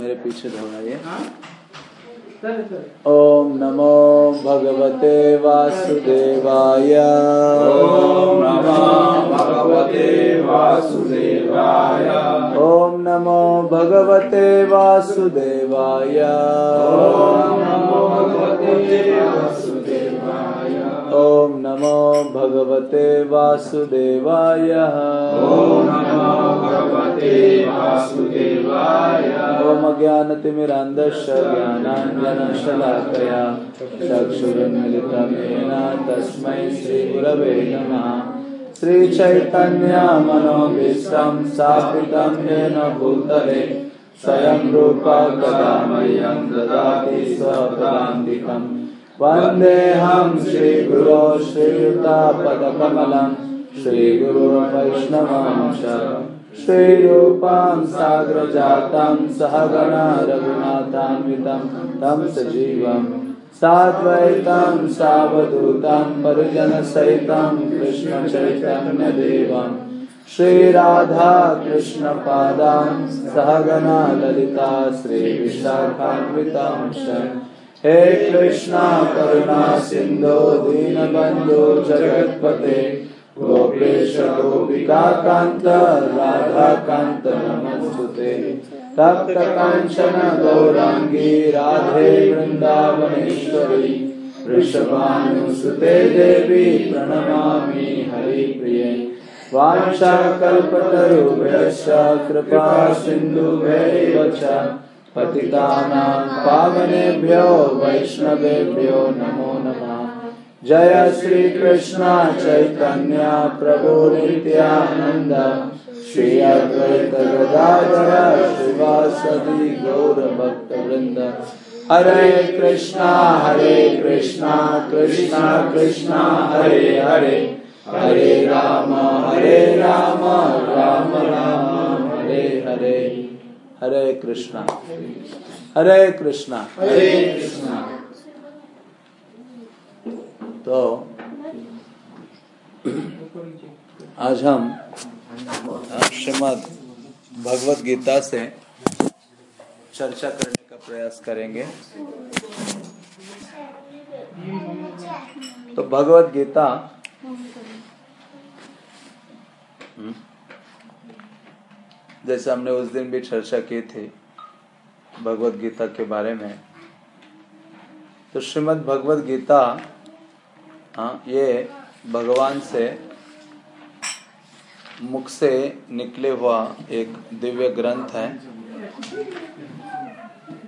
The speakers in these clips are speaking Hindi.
मेरे पीछे दोहराइए। ओम नमो भगवते वासुदेवाय। ओम नमो भगवते वासुदेवाय। ओम नमो भगवते वासुदेवाय। ओम नमो भगवते वासुदेवाय। ओम नमो भगवते वासुदेवाय। ओम नमो भगवते वासुदेवाय ओम अज्ञानतिमिरान्धस्य ज्ञानाञ्जनशलाकया चक्षुरुन्मिलितं येन तस्मै श्रीगुरवे नमः। श्रीचैतन्यमनोभीष्टं स्थापितं येन भूतले। स्वयं रूपा कदा मह्यं ददाति स्वपदान्तिकम् वन्देऽहं श्रीगुरो श्रीयुतापदकमलं श्रीगुरुवैष्णवं च। श्रीरूपां साग्रजातं सहगणा रघुनाथान्वितं, तं सजीवम् साद्वैतं, सावधूतं, परिजनसहितं, कृष्णचैतन्यदेवं। श्रीराधा कृष्णपादां सहगणा ललिता श्रीविशाखान्वितां च हे कृष्णा करुणा सिन्धो दीनबन्धो जगत्पते, गोपेश, गोपिका कान्त, राधा कान्त नमस्तुते। तप्त काञ्चन गौराङ्गी राधे वृन्दावनेश्वरी वृषभानुसुते देवी प्रणमामि हरिप्रिये। वाञ्छाकल्पतरुभ्यश्च, कृपा सिन्धुभ्यैव च। पतितानां पावनेभ्यो, वैष्णवेभ्यो नमो नमः। जय श्री कृष्ण चैतन्य प्रभु नित्यानंद श्री अद्वैत गदाधर शिवासदि गौर भक्त वृंद हरे कृष्णा हरे कृष्णा कृष्णा कृष्णा, हरे हरे। हरे राम हरे राम राम राम, हरे हरे। हरे कृष्णा। हरे कृष्णा। हरे कृष्णा। तो आज हम श्रीमद भगवत गीता से चर्चा करने का प्रयास करेंगे। तो भगवत गीता हम्म, जैसे हमने उस दिन भी चर्चा की थी भगवत गीता के बारे में। तो श्रीमद् भगवत गीता हाँ ये भगवान से मुख से निकले हुआ एक दिव्य ग्रंथ है।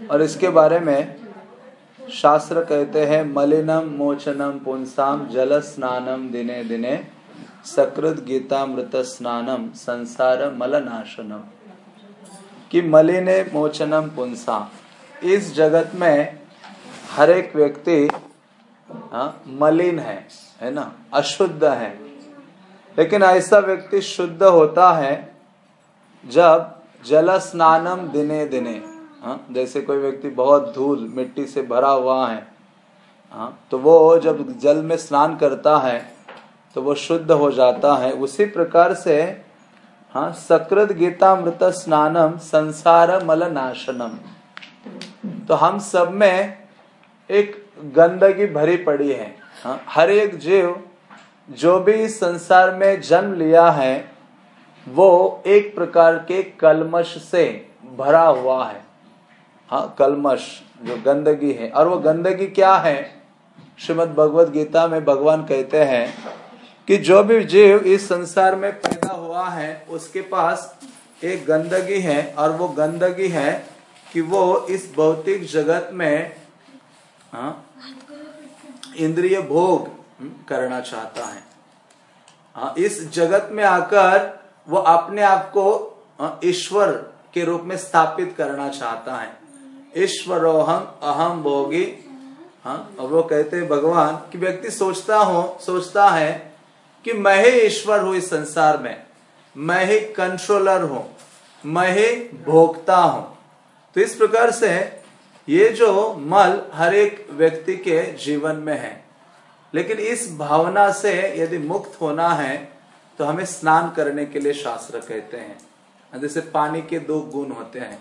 और इसके बारे में शास्त्र कहते हैं, मलिनम मोचनम पुंसाम जल स्नानम दिने दिने। सकृत गीतामृत स्नानम संसार मलनाशनम कि मलिने मोचनम पुंसा। इस जगत में हर एक व्यक्ति हाँ, मलिन है है ना? अशुद्ध है। लेकिन ऐसा व्यक्ति शुद्ध होता है जब जल स्नानम दिने दिने हाँ, जैसे कोई व्यक्ति बहुत धूल मिट्टी से भरा हुआ है हाँ, तो वो जब जल में स्नान करता है तो वो शुद्ध हो जाता है। उसी प्रकार से हाँ सकृत गीता मृत स्नानम संसार मल नाशनम। तो हम सब में एक गंदगी भरी पड़ी है। हाँ, हर एक जीव जो भी इस संसार में जन्म लिया है वो एक प्रकार के कलमश से भरा हुआ है। हाँ कलमश जो गंदगी है। और वो गंदगी क्या है? श्रीमद भगवत गीता में भगवान कहते हैं कि जो भी जीव इस संसार में पैदा हुआ है उसके पास एक गंदगी है और वो गंदगी है कि वो इस भौतिक जगत में हाँ, इंद्रिय भोग करना चाहता है। हाँ, इस जगत में आकर वो अपने आप को ईश्वर के रूप में स्थापित करना चाहता है। ईश्वरोहम अहम भोगी हाँ और वो कहते हैं भगवान कि व्यक्ति सोचता हो सोचता है कि मैं ही ईश्वर हूँ इस संसार में। मैं ही कंट्रोलर हूँ। मैं ही भोगता हूँ। तो इस प्रकार से ये जो मल हर एक व्यक्ति के जीवन में है। लेकिन इस भावना से यदि मुक्त होना है तो हमें स्नान करने के लिए शास्त्र कहते हैं। जैसे पानी के दो गुण होते हैं।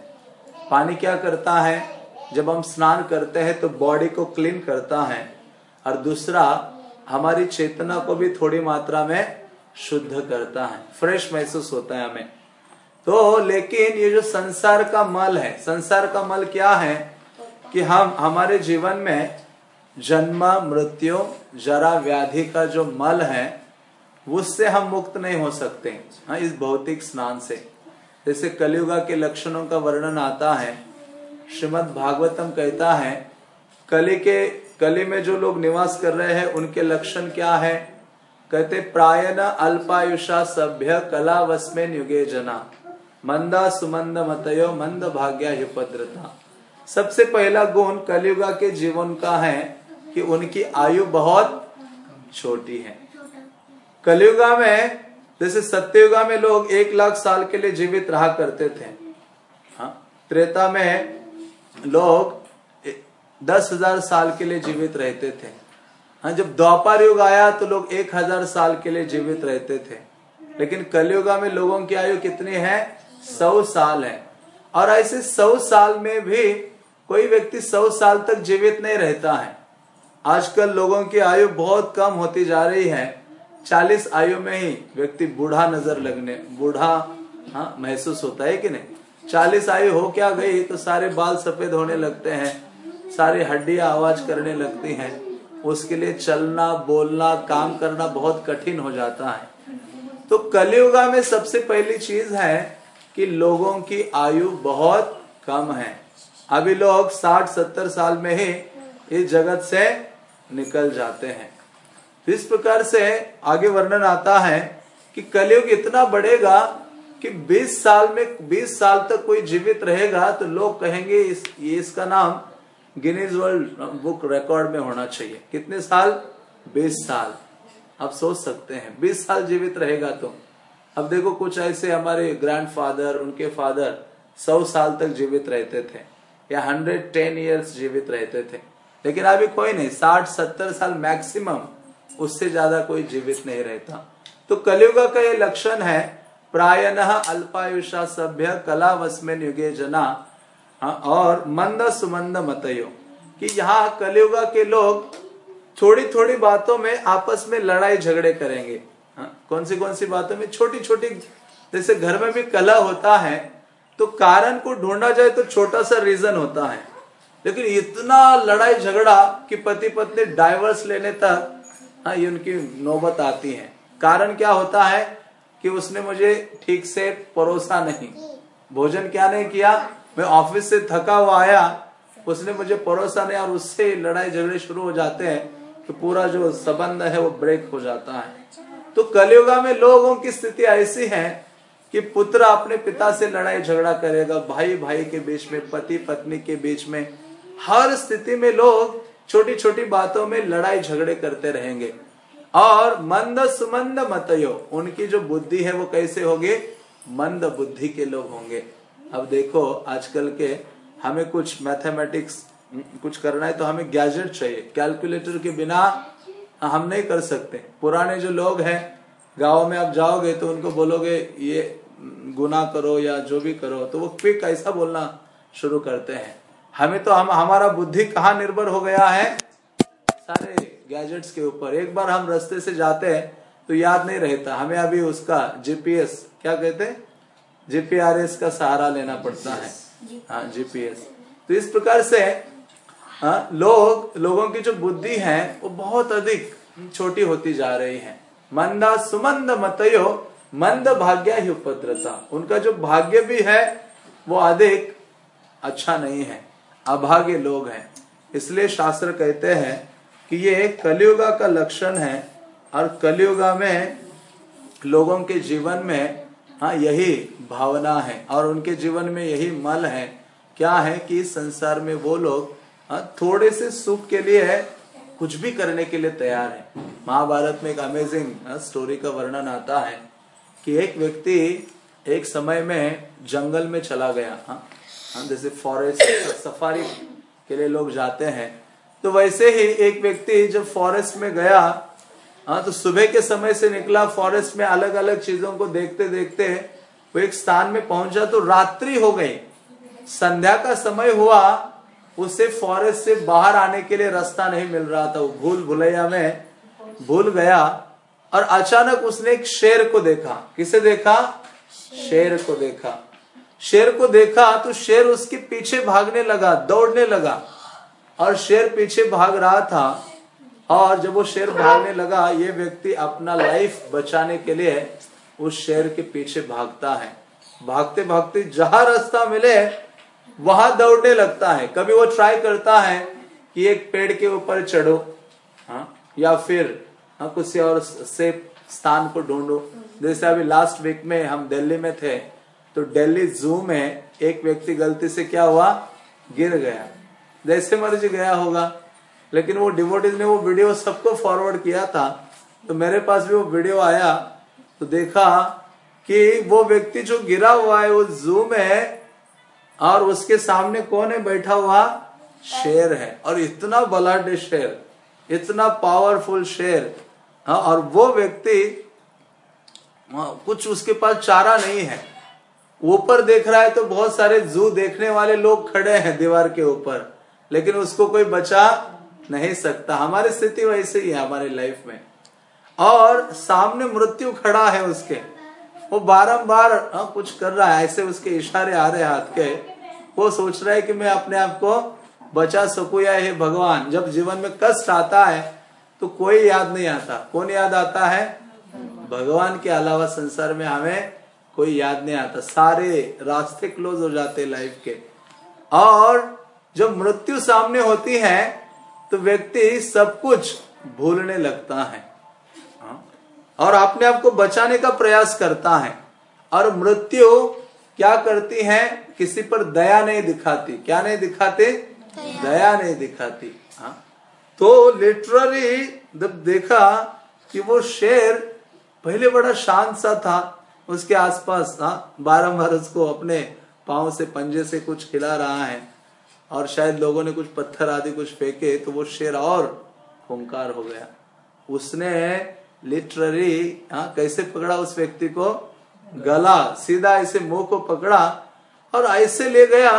पानी क्या करता है? जब हम स्नान करते हैं तो बॉडी को क्लीन करता है। और दूसरा हमारी चेतना को भी थोड़ी मात्रा में शुद्ध करता है, फ्रेश महसूस होता है हमें। तो लेकिन ये जो संसार का मल है, संसार का मल क्या है कि हम, हमारे जीवन में जन्म, मृत्यु, जरा व्याधि का जो मल है, उससे हम मुक्त नहीं हो सकते। हाँ इस भौतिक स्नान से। जैसे कलयुगा के लक्षणों का वर्णन आता है श्रीमद भागवतम कहता है, कली के कली में जो लोग निवास कर रहे हैं, उनके लक्षण क्या है? कहते प्रायन अल्पायुषा सभ्य कला वस्मेन युगे जना मंदा सुमंद मतयो मंद भाग्या युपद्रता सबसे पहला गुण कलियुगा के जीवन का है कि उनकी आयु बहुत छोटी है। कलियुगा में, जैसे सत्ययुगा में लोग एक लाख साल के लिए जीवित रहा करते थे। हाँ त्रेता में लोग दस हज़ार साल के लिए जीवित रहते थे। हाँ जब द्वापर युग आया तो लोग एक हज़ार साल के लिए जीवित रहते थे। लेकिन कलयुगा में लोगों की आयु कितनी है? सौ साल है। और ऐसे सौ साल में भी कोई व्यक्ति सौ साल तक जीवित नहीं रहता है। आजकल लोगों की आयु बहुत कम होती जा रही है। चालीस आयु में ही व्यक्ति बूढ़ा नज़र लगने, बूढ़ा हाँ महसूस होता है कि नहीं? चालीस आयु हो क्या गई? तो सारे बाल सफ़ेद होने लगते हैं। सारी हड्डियाँ आवाज़ करने लगती हैं। उसके लिए चलना, बोलना, काम करना बहुत कठिन हो जाता है। तो कलयुगा में सबसे पहली चीज़ है कि लोगों की आयु बहुत कम है। अभी लोग साठ, सत्तर साल में ही इस जगत से निकल जाते हैं। इस प्रकार से आगे वर्णन आता है कि कलयुग इतना बढ़ेगा कि 20 साल में 20 साल तक कोई जीवित रहेगा तो लोग कहेंगे इस, ये इसका नाम गिनीज वर्ल्ड बुक रिकॉर्ड में होना चाहिए। कितने साल? 20 साल। आप सोच सकते हैं। 20 साल जीवित रहेगा तो। अब देखो, कुछ ऐसे हमारे ग्रैंडफादर उनके फादर 100 साल तक जीवित रहते थे या 110 इयर्स जीवित रहते थे। लेकिन अभी कोई नहीं 60 70 साल मैक्सिमम उससे ज़्यादा कोई जीवित नहीं रहता। तो कलयुग का ये लक्षण है प्रायन अल्पायुषा सभ्य कला वस्मेन युगे जना और मंद सुमंद मतयो कि यहाँ कलयुग के लोग थोड़ी थोड़ी बातों में आपस में लड़ाई झगड़े करेंगे। हा? कौन सी कौन सी बातों में? छोटी छोटी जैसे घर में भी कला होता है तो कारण को ढूंढा जाए तो छोटा सा रीजन होता है। लेकिन इतना लड़ाई झगड़ा कि पति पत्नी डाइवर्स लेने तक हाँ ये उनकी नौबत आती है। कारण क्या होता है? कि उसने मुझे ठीक से परोसा नहीं। भोजन क्या नहीं किया? मैं ऑफ़िस से थका हुआ आया, उसने मुझे परोसा नहीं और उससे लड़ाई झगड़े शुरू हो जाते हैं तो पूरा जो संबंध है वो ब्रेक हो जाता है। तो कलयुगा में लोगों की स्थिति ऐसी है कि पुत्र अपने पिता से लड़ाई झगड़ा करेगा, भाई भाई के बीच में, पति पत्नी के बीच में। हर स्थिति में लोग छोटी छोटी बातों में लड़ाई झगड़े करते रहेंगे। और मंद सुमंद मतयो उनकी जो बुद्धि है वो कैसे होगी? मंद बुद्धि के लोग होंगे। अब देखो, आजकल के हमें कुछ मैथमेटिक्स कुछ करना है तो हमें गैजेट चाहिए। कैलकुलेटर के बिना हम नहीं कर सकते। पुराने जो लोग हैं, गाँव में आप जाओगे तो उनको बोलोगे, ये गुना करो या जो भी करो। तो वो क्विक ऐसा बोलना शुरू करते हैं। हमें तो हम, हमारा बुद्धि कहाँ निर्भर हो गया है? सारे गैजेट्स के ऊपर। एक बार हम रास्ते से जाते हैं तो याद नहीं रहता। हमें अभी उसका जीपीएस क्या कहते हैं? जीपीआरएस का सहारा लेना पड़ता है। हाँ जीपीएस तो इस प्रकार से हाँ, लोग लोगों की जो बुद्धि है वो बहुत अधिक छोटी होती जा रही है। मंदा सुमंद मतयो मंद भाग्य ही उपद्रता। उनका जो भाग्य भी है वो अधिक अच्छा नहीं है। अभागे लोग हैं। इसलिए शास्त्र कहते हैं कि ये कलयुगा का लक्षण है और कलयुगा में लोगों के जीवन में हाँ यही भावना है और उनके जीवन में यही मल है। क्या है कि इस संसार में वो लोग हाँ, थोड़े से सुख के लिए है कुछ भी करने के लिए तैयार है। महाभारत में एक अमेजिंग हाँ, स्टोरी का वर्णन आता है कि एक व्यक्ति एक समय में जंगल में चला गया हाँ हाँ जैसे फॉरेस्ट सफारी के लिए लोग जाते हैं। तो वैसे ही एक व्यक्ति जब फॉरेस्ट में गया हाँ तो सुबह के समय से निकला फॉरेस्ट में अलग अलग चीज़ों को देखते देखते वो एक स्थान में पहुँचा तो रात्रि हो गई। संध्या का समय हुआ, उसे फॉरेस्ट से बाहर आने के लिए रास्ता नहीं मिल रहा था। वो भूल भुलैया में भूल गया और अचानक उसने एक शेर को देखा। किसे देखा? शेर को देखा। शेर को देखा तो शेर उसके पीछे भागने लगा, दौड़ने लगा और शेर पीछे भाग रहा था। और जब वो शेर भागने लगा, ये व्यक्ति अपना लाइफ बचाने के लिए उस शेर के पीछे भागता है। भागते भागते जहाँ रास्ता मिले, वहाँ दौड़ने लगता है। कभी वो ट्राई करता है कि एक पेड़ के ऊपर चढ़ो हाँ या फिर हाँ किसी और से स्थान को ढूंढो। जैसे अभी लास्ट वीक में हम दिल्ली में थे तो दिल्ली जू में एक व्यक्ति गलती से क्या हुआ? गिर गया। जैसे मर्ज़ी गया होगा। लेकिन वो डिवोटीज ने वो वीडियो सबको फॉरवर्ड किया था। तो मेरे पास भी वो वीडियो आया। तो देखा कि वो व्यक्ति जो गिरा हुआ है वो जू में और उसके सामने कौन है? बैठा हुआ शेर है। और इतना बलाढ्य शेर इतना पावरफुल शेर। हाँ और वो व्यक्ति हाँ, कुछ उसके पास चारा नहीं है। ऊपर देख रहा है तो बहुत सारे जू देखने वाले लोग खड़े हैं दीवार के ऊपर। लेकिन उसको कोई बचा नहीं सकता। हमारी स्थिति वैसे ही है हमारे लाइफ में। और सामने मृत्यु खड़ा है उसके। वो बारंबार हाँ, कुछ कर रहा है ऐसे उसके इशारे आ रहे हाथ के। वो सोच रहा है कि मैं अपने आप को बचा सकू या हे भगवान जब जीवन में कष्ट आता है तो कोई याद नहीं आता। कौन याद आता है? भगवान के अलावा संसार में हमें कोई याद नहीं आता। सारे रास्ते क्लोज हो जाते लाइफ के। और जब मृत्यु सामने होती है तो व्यक्ति सब कुछ भूलने लगता है। हाँ? और अपने आप को बचाने का प्रयास करता है। और मृत्यु क्या करती है? किसी पर दया नहीं दिखाती। क्या नहीं दिखाते? दया। दया नहीं दिखाती। हाँ? तो लिटरली जब देखा कि वो शेर पहले बड़ा शांत सा था उसके आसपास हाँ बारम्बार उसको अपने पाओ से पंजे से कुछ खिला रहा है। और शायद लोगों ने कुछ पत्थर आदि कुछ फेंके तो वो शेर और खूंकार हो गया। उसने लिटरली हाँ कैसे पकड़ा उस व्यक्ति को? गला, सीधा ऐसे मुँह को पकड़ा और ऐसे ले गया,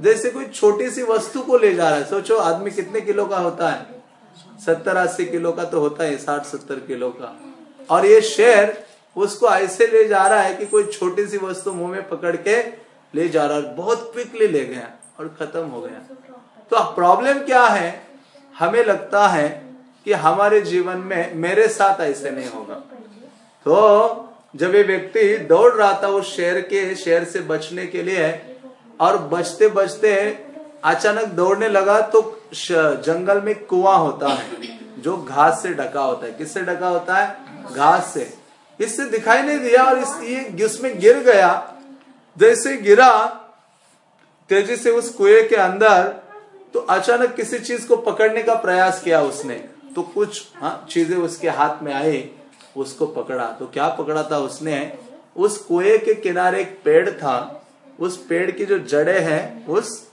जैसे कोई छोटी सी वस्तु को ले जा रहा है। सोचो, आदमी कितने किलो का होता है? सत्तर, अस्सी किलो का तो होता है साठ, सत्तर किलो का। और ये शेर उसको ऐसे ले जा रहा है कि कोई छोटी सी वस्तु मुँह में पकड़ के ले जा रहा है बहुत क्विकली ले गया। और खत्म हो गया। तो प्रॉब्लम क्या है? हमें लगता है कि हमारे जीवन में मेरे साथ ऐसे नहीं होगा। तो जब ये व्यक्ति दौड़ रहा था उस शेर के, शेर से बचने के लिए और बचते बचते अचानक दौड़ने लगा तो जंगल में कुआँ होता है, जो घास से ढका होता है। किससे ढका होता है? घास से। इससे दिखाई नहीं दिया और इस, ये, उसमें गिर गया। जैसे गिरा तेज़ी से उस कुएँ के अंदर तो अचानक किसी चीज़ को पकड़ने का प्रयास किया उसने। तो कुछ हाँ चीज़ें उसके हाथ में आई उसको पकड़ा। तो क्या पकड़ा था उसने? उस कुएँ के किनारे एक पेड़ था। उस पेड़ की जो जड़े हैं उस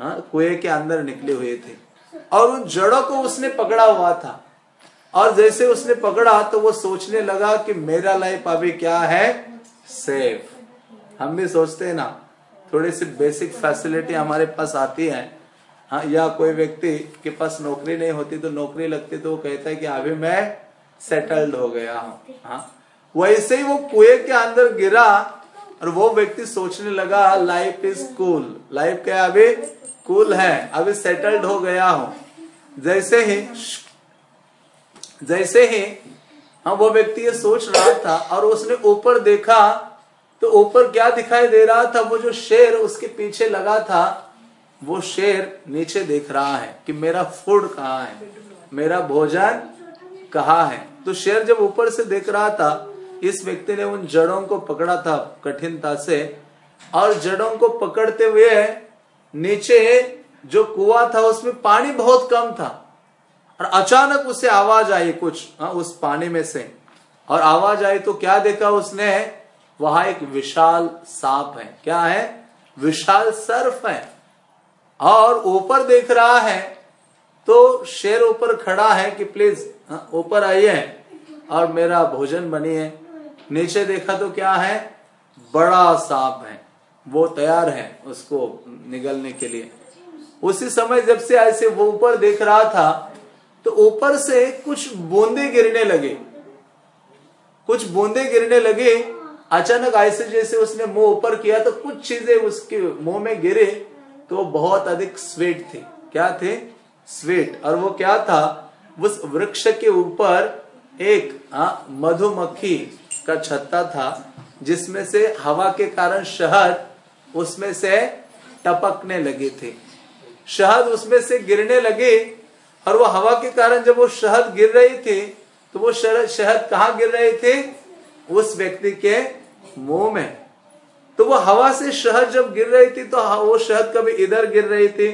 हाँ, कुएँ के अंदर निकले हुए थे। और उन जड़ों को उसने पकड़ा हुआ था। और जैसे उसने पकड़ा तो वो सोचने लगा कि मेरा लाइफ अभी क्या है? सेफ़ हम भी सोचते हैं ना थोड़ी सी बेसिक फैसिलिटी हमारे पास आती है। हाँ या कोई व्यक्ति के पास नौकरी नहीं होती तो नौकरी लगती तो वो कहता है कि अभी मैं सेटल्ड हो गया हूँ। हाँ वैसे ही वो कुएँ के अंदर गिरा और वो व्यक्ति सोचने लगा लाइफ इज़ कूल लाइफ क्या अभी? कूल है। अभी सेटल्ड हो गया हूँ। जैसे ही जैसे ही हाँ वो व्यक्ति ये सोच रहा था और उसने ऊपर देखा तो ऊपर क्या दिखाई दे रहा था? वो जो शेर उसके पीछे लगा था वो शेर नीचे देख रहा है कि मेरा फ़ूड कहाँ है? मेरा भोजन कहा है? तो शेर जब ऊपर से देख रहा था इस व्यक्ति ने उन जड़ों को पकड़ा था कठिनता से और जड़ों को पकड़ते हुए नीचे जो कुआ था उसमें पानी बहुत कम था। और अचानक उसे आवाज़ आई कुछ हाँ, उस पानी में से। और आवाज़ आई तो क्या देखा उसने? वहाँ एक विशाल सांप है। क्या है? विशाल सर्फ है। और ऊपर देख रहा है तो शेर ऊपर खड़ा है कि प्लीज़ हाँ, ऊपर आइए। और मेरा भोजन बनिए। नीचे देखा तो क्या है? बड़ा सांप है। वो तैयार है उसको निगलने के लिए। उसी समय जब से ऐसे वो ऊपर देख रहा था तो ऊपर से कुछ बूंदे गिरने लगे। कुछ बूंदे गिरने लगे अचानक ऐसे जैसे उसने मुँह ऊपर किया तो कुछ चीज़ें उसके मुँह में गिरे तो बहुत अधिक स्वेट थे। क्या थे? स्वीट और वो क्या था? उस वृक्ष के ऊपर एक मधुमक्खी का छत्ता था, जिसमें से हवा के कारण शहद उसमें से टपकने लगे थे। शहद उसमें से गिरने लगे और वो हवा के कारण जब वो शहद गिर रहे थे तो वो शहद कहा गिर रहे थे? उस व्यक्ति के मुँह में। तो वो हवा से शहद जब गिर रही थी तो वो शहद कभी इधर गिर रही थी,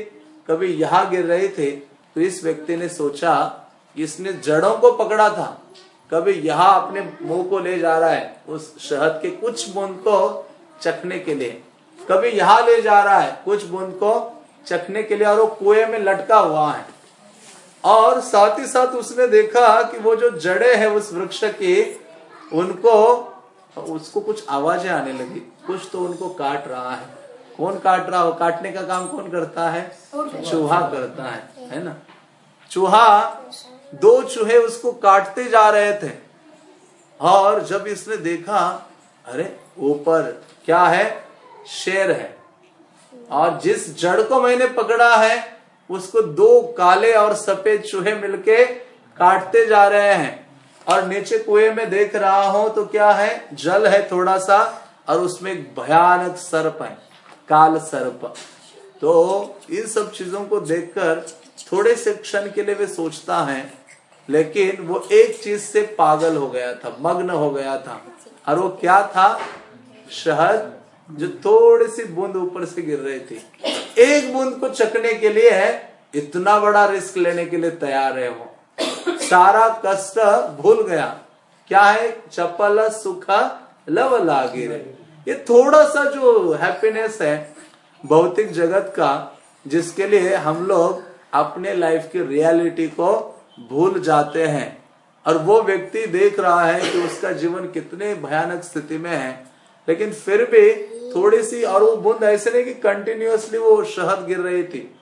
कभी यहाँ गिर रहे थे। तो इस व्यक्ति ने सोचा, इसने जड़ों को पकड़ा था। कभी यहाँ अपने मुँह को ले जा रहा है, उस शहद के कुछ बूंद को चखने के लिए। कभी यहाँ ले जा रहा है, कुछ बूंद को चखने के लिए, और वो कुएँ में लटका हुआ है। और साथ ही साथ उसने देखा कि वो जो जड़े है उस वृक्ष की, उनको उसको कुछ आवाज़ें आने लगी। कुछ तो उनको काट रहा है। कौन काट रहा हो? काटने का काम कौन करता है? चूहा करता है है ना? चूहा दो चूहे उसको काटते जा रहे थे। और जब इसने देखा अरे ऊपर क्या है? शेर है। और जिस जड़ को मैंने पकड़ा है उसको दो काले और सफ़ेद चूहे मिलके काटते जा रहे हैं। और नीचे कुएँ में देख रहा हूँ तो क्या है? जल है थोड़ा सा और उसमें भयानक सर्प है, काल सर्प। तो इन सब चीज़ों को देखकर थोड़े से क्षण के लिए वे सोचता है, लेकिन वो एक चीज़ से पागल हो गया था, मग्न हो गया था। और वो क्या था? शहद, जो थोड़ी सी बूंद ऊपर से गिर रही थी। एक बूंद को चकने के लिए है, इतना बड़ा रिस्क लेने के लिए तैयार है वो। सारा कष्ट भूल गया। क्या है? चपल, सुख, लव लागे ये थोड़ा सा जो हैप्पीनेस है, भौतिक जगत का, जिसके लिए हम लोग अपने लाइफ की रियलिटी को भूल जाते हैं। और वो व्यक्ति देख रहा है कि उसका जीवन कितने भयानक स्थिति में है। लेकिन फिर भी थोड़ी सी और वो बूंद ऐसे नहीं कि कंटिन्यूअसली वो शहद गिर रही थी।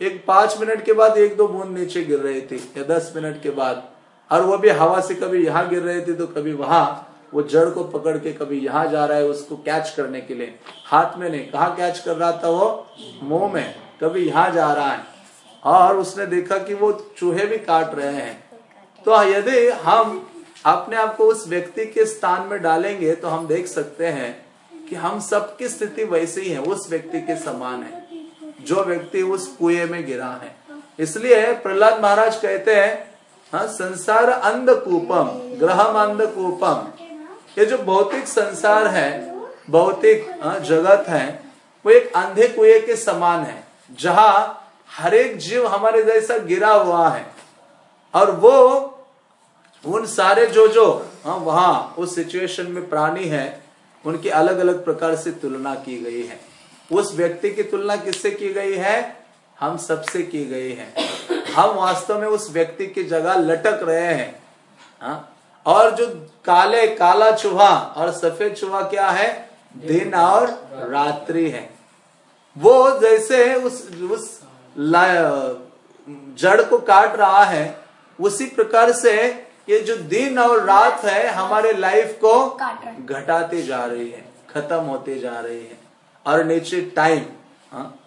एक पाँच मिनट के बाद एक दो बूंद नीचे गिर रही थी, या दस मिनट के बाद। और वो भी हवा से कभी यहाँ गिर रही थी तो कभी वहाँ। वो जड़ को पकड़ के कभी यहाँ जा रहा है उसको कैच करने के लिए। हाथ में नहीं। कहा कैच कर रहा था वो? मुँह में। कभी यहाँ जा रहा है। और उसने देखा कि वो चूहे भी काट रहे हैं। तो यदि हम अपने आप को उस व्यक्ति के स्थान में डालेंगे तो हम देख सकते हैं कि हम सबकी स्थिति वैसे ही है। उस व्यक्ति के समान है। जो व्यक्ति उस कुएँ में गिरा है। इसलिए प्रहलाद महाराज कहते हैं हाँ संसार अंधकूपम ग्रहम अंधकूपम ये जो भौतिक संसार है भौतिक हाँ, जगत है वो एक अंधे कुएँ के समान है जहाँ हर एक जीव हमारे जैसा गिरा हुआ है। और वो उन सारे जो जो हाँ वहाँ उस सिचुएशन में प्राणी है उनकी अलग अलग प्रकार से तुलना की गई है। उस व्यक्ति की तुलना किससे की गई है? हम सबसे की गई है। हम वास्तव में उस व्यक्ति की जगह लटक रहे हैं। हा? और जो काले काला चूहा और सफ़ेद चूहा क्या है? दिन और रात्रि है। वो जैसे उस उस जड़ को काट रहा है उसी प्रकार से ये जो दिन और रात है हमारे लाइफ को घटाते जा रही है खत्म होते जा रही है। और नीचे टाइम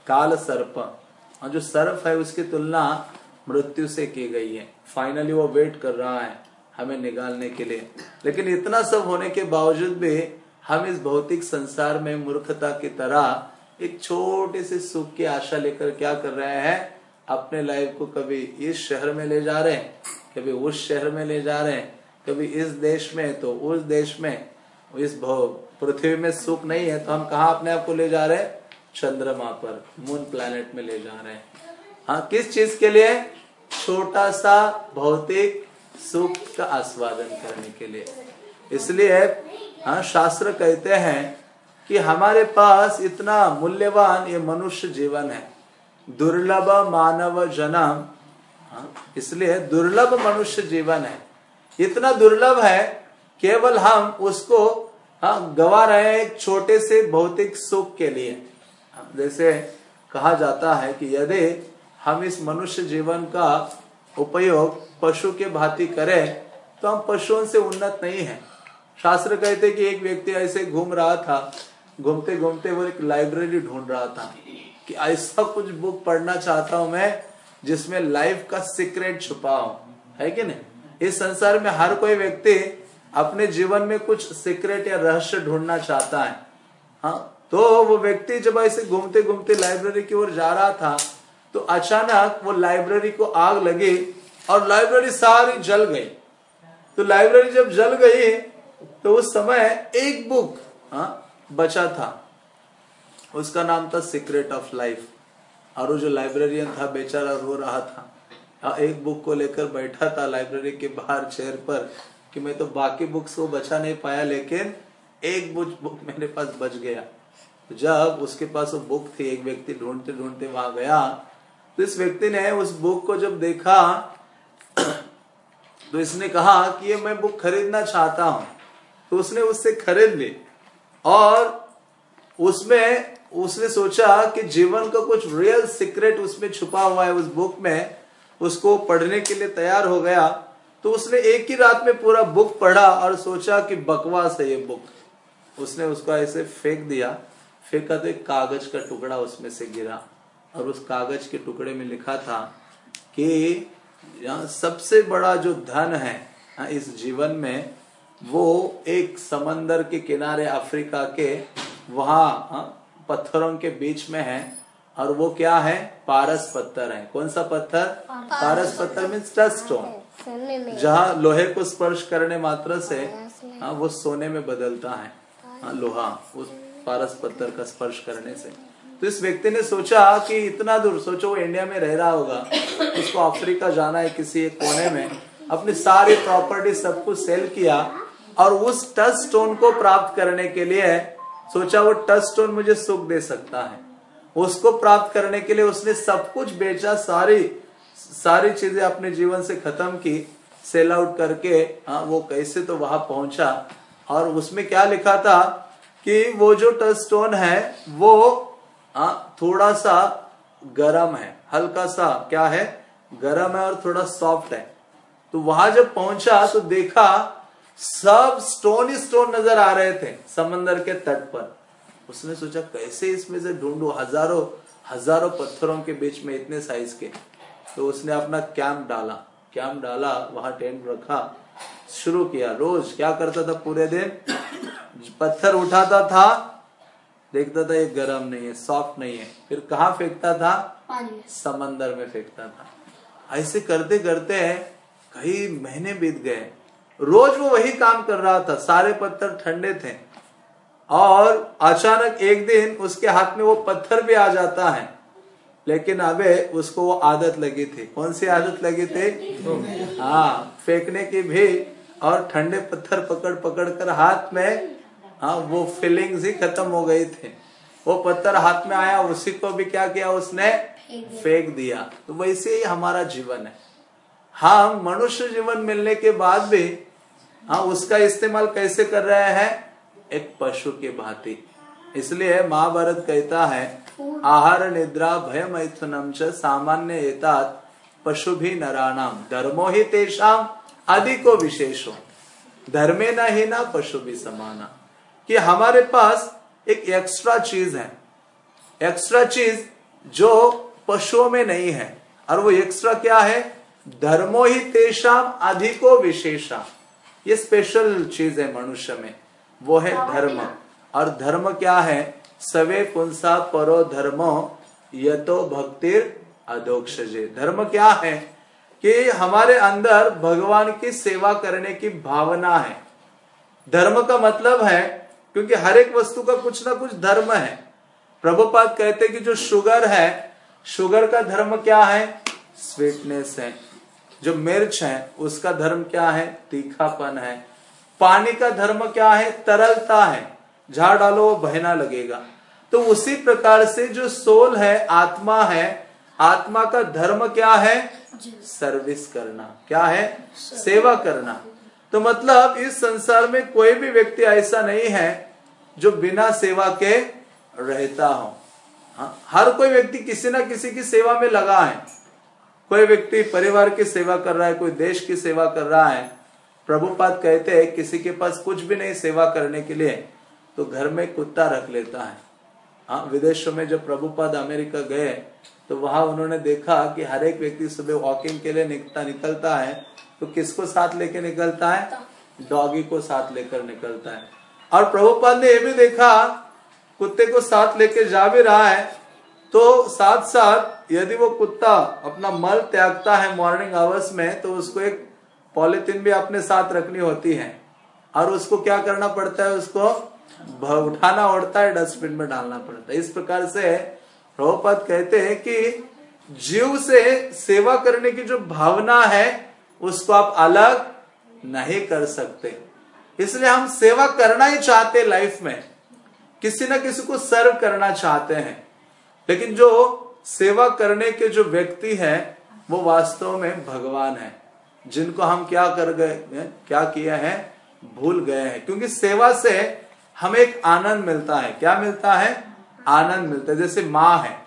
काल सर्प. जो सर्प है, उसकी तुलना मृत्यु से की गई है. फाइनली वो वेट कर रहा है हमें निकालने के लिए. लेकिन इतना सब होने के बावजूद भी हम इस भौतिक संसार में मूर्खता की तरह एक छोटे से सुख की आशा लेकर क्या कर रहे हैं? अपने लाइफ को कभी इस शहर में ले जा रहे हैं, कभी उस शहर में ले जा रहे हैं, कभी इस देश में तो उस देश में, इस पृथ्वी में सुख नहीं है तो हम कहा अपने आप को ले जा रहे हैं? चंद्रमा पर मून प्लैनेट में ले जा रहे हैं। हाँ किस चीज़ के लिए? छोटा सा भौतिक सुख का आस्वादन करने के लिए। इसलिए हाँ शास्त्र कहते हैं कि हमारे पास इतना मूल्यवान ये मनुष्य जीवन है। दुर्लभ मानव जन्म हाँ, इसलिए दुर्लभ मनुष्य जीवन है। इतना दुर्लभ है केवल हम उसको हाँ गवा रहे एक छोटे से भौतिक सुख के लिए। जैसे कहा जाता है कि यदि हम इस मनुष्य जीवन का उपयोग पशु के भांति करें तो हम पशुओं से उन्नत नहीं है। शास्त्र कहते कि एक व्यक्ति ऐसे घूम रहा था, घूमते घूमते वो एक लाइब्रेरी ढूंढ रहा था कि ऐसा कुछ बुक पढ़ना चाहता हूँ मैं, जिसमें लाइफ का सीक्रेट छुपा हो। है कि नहीं? इस संसार में हर कोई व्यक्ति अपने जीवन में कुछ सीक्रेट या रहस्य ढूंढना चाहता है। हाँ तो वो व्यक्ति जब ऐसे घूमते घूमते लाइब्रेरी की ओर जा रहा था तो अचानक वो लाइब्रेरी को आग लगी और लाइब्रेरी सारी जल गई। तो लाइब्रेरी जब जल गई तो उस समय एक बुक हाँ बचा था। उसका नाम था सीक्रेट ऑफ़ लाइफ और वो जो लाइब्रेरियन था बेचारा रो रहा था। हाँ, एक बुक को लेकर बैठा था लाइब्रेरी के बाहर चेयर पर। कि मैं तो बाकी बुक्स को बचा नहीं पाया, लेकिन एक बुक बुक मेरे पास बच गया। तो जब उसके पास वो बुक थी, एक व्यक्ति ढूंढते ढूंढते वहाँ गया तो इस व्यक्ति ने उस बुक को जब देखा तो इसने कहा कि ये मैं बुक खरीदना चाहता हूँ। तो उसने उससे खरीद ली और उसमें, उसने सोचा कि जीवन का कुछ रियल सीक्रेट उसमें छुपा हुआ है उस बुक में, उसको पढ़ने के लिए तैयार हो गया। तो उसने एक ही रात में पूरा बुक पढ़ा और सोचा कि बकवास है ये बुक। उसने उसको ऐसे फेंक दिया फेंका तो एक कागज़ का टुकड़ा उसमें से गिरा। और उस कागज़ के टुकड़े में लिखा था कि सबसे बड़ा जो धन है हाँ, इस जीवन में वो एक समंदर के किनारे अफ्रीका के वहाँ हाँ, पत्थरों के बीच में है। और वो क्या है? पारस पत्थर है। कौन सा पत्थर? पारस पत्थर मीन्स टच स्टोन जहाँ लोहे को स्पर्श करने मात्र से हाँ वो सोने में बदलता है। हाँ। लोहा उस पारस पत्थर का स्पर्श करने से। तो इस व्यक्ति ने सोचा कि इतना दूर सोचो वो इंडिया में रह रहा होगा उसको अफ्रीका जाना है किसी एक कोने में अपनी सारी प्रॉपर्टी सब कुछ सेल किया और उस टच स्टोन को प्राप्त करने के लिए सोचा वो टच स्टोन मुझे सुख दे सकता है। उसको प्राप्त करने के लिए उसने सब कुछ बेचा सारी सारी चीज़ें अपने जीवन से खत्म की सेल आउट करके हाँ वो कैसे तो वहाँ पहुँचा। और उसमें क्या लिखा था कि वो जो टच स्टोन है, वो हाँ थोड़ा सा गरम है, हल्का सा क्या है? गरम है और थोड़ा सॉफ्ट है। तो वहाँ जब पहुँचा तो देखा सब स्टोन ही स्टोन नज़र आ रहे थे, समंदर के तट पर। उसने सोचा, कैसे इसमें से ढूंढू? हज़ारों हज़ारों पत्थरों के बीच में इतने साइज़ के। तो उसने अपना कैंप डाला। कैंप डाला वहाँ टेंट रखा शुरू किया। रोज क्या करता था पूरे दिन? पत्थर उठाता था देखता था ये गर्म नहीं है सॉफ्ट नहीं है। फिर कहा फेंकता था? समंदर में फेंकता था। ऐसे करते करते कई महीने बीत गए। रोज वो वही काम कर रहा था। सारे पत्थर ठंडे थे। और अचानक एक दिन उसके हाथ में वो पत्थर भी आ जाता है। लेकिन अबे, उसको वो आदत लगी थी। कौन सी आदत लगी थी? हाँ फेंकने की भी और ठंडे पत्थर पकड़ पकड़ कर हाथ में हाँ वो फीलिंग्स ही खत्म हो गई थी। वो पत्थर हाथ में आया और उसी को भी क्या किया उसने? फेंक दिया। तो वैसे ही हमारा जीवन है, हम मनुष्य जीवन मिलने के बाद भी हाँ उसका इस्तेमाल कैसे कर रहे हैं? एक पशु के भांति। इसलिए महाभारत कहता है आहार निद्रा भय मैथुनम च सामान्य एतात पशु भी नराणाम धर्मो ही तेषाम अधिको विशेषो। धर्मे न ही ना पशु भी समाना कि हमारे पास एक एक्स्ट्रा चीज़ है। एक्स्ट्रा चीज़ जो पशुओं में नहीं है। और वो एक्स्ट्रा क्या है? धर्मो ही तेषाम अधिको विशेषा ये स्पेशल चीज़ है मनुष्य में। वो है धर्म। और धर्म क्या है? सवे पुंसा परो धर्मो यतो भक्तिर अधोक्षजे। धर्म क्या है? कि हमारे अंदर भगवान की सेवा करने की भावना है। धर्म का मतलब है, क्योंकि हर एक वस्तु का कुछ ना कुछ धर्म है। प्रभुपाद कहते कि जो शुगर है, शुगर का धर्म क्या है? स्वीटनेस है। जो मिर्च है, उसका धर्म क्या है? तीखापन है। पानी का धर्म क्या है? तरलता है। झाड़ डालो वो बहना लगेगा। तो उसी प्रकार से जो सोल है आत्मा है आत्मा का धर्म क्या है? सर्विस करना। क्या है? सेवा करना। तो मतलब इस संसार में कोई भी व्यक्ति ऐसा नहीं है जो बिना सेवा के रहता हो। हाँ, हर कोई व्यक्ति किसी ना किसी की सेवा में लगा है। कोई व्यक्ति परिवार की सेवा कर रहा है कोई देश की सेवा कर रहा है। प्रभुपाद कहते हैं किसी के पास कुछ भी नहीं सेवा करने के लिए। तो घर में कुत्ता रख लेता है। हाँ विदेशों में जब प्रभुपाद अमेरिका गए तो वहाँ उन्होंने देखा कि हर एक व्यक्ति सुबह वॉकिंग के लिए निकलता निकलता है। तो किसको साथ लेके निकलता है? डॉगी को साथ लेकर निकलता है। और प्रभुपाद ने यह भी देखा, कुत्ते को साथ लेके जा भी रहा है। तो साथ साथ यदि वो कुत्ता अपना मल त्यागता है मॉर्निंग आवर्स में तो उसको एक पॉलिथीन भी अपने साथ रखनी होती है। और उसको क्या करना पड़ता है उसको? उठाना उड़ता है, डस्टबिन में डालना पड़ता है। इस प्रकार से प्रभुपद कहते हैं कि जीव से सेवा करने की जो भावना है, उसको आप अलग नहीं कर सकते। इसलिए हम सेवा करना ही चाहते लाइफ में। किसी ना किसी को सर्व करना चाहते हैं। लेकिन जो सेवा करने के जो व्यक्ति है, वो वास्तव में भगवान है। जिनको हम क्या कर गए क्या किया है, भूल गए हैं। क्योंकि सेवा से हमें एक आनंद मिलता है। क्या मिलता है? आनंद मिलता है। जैसे माँ है।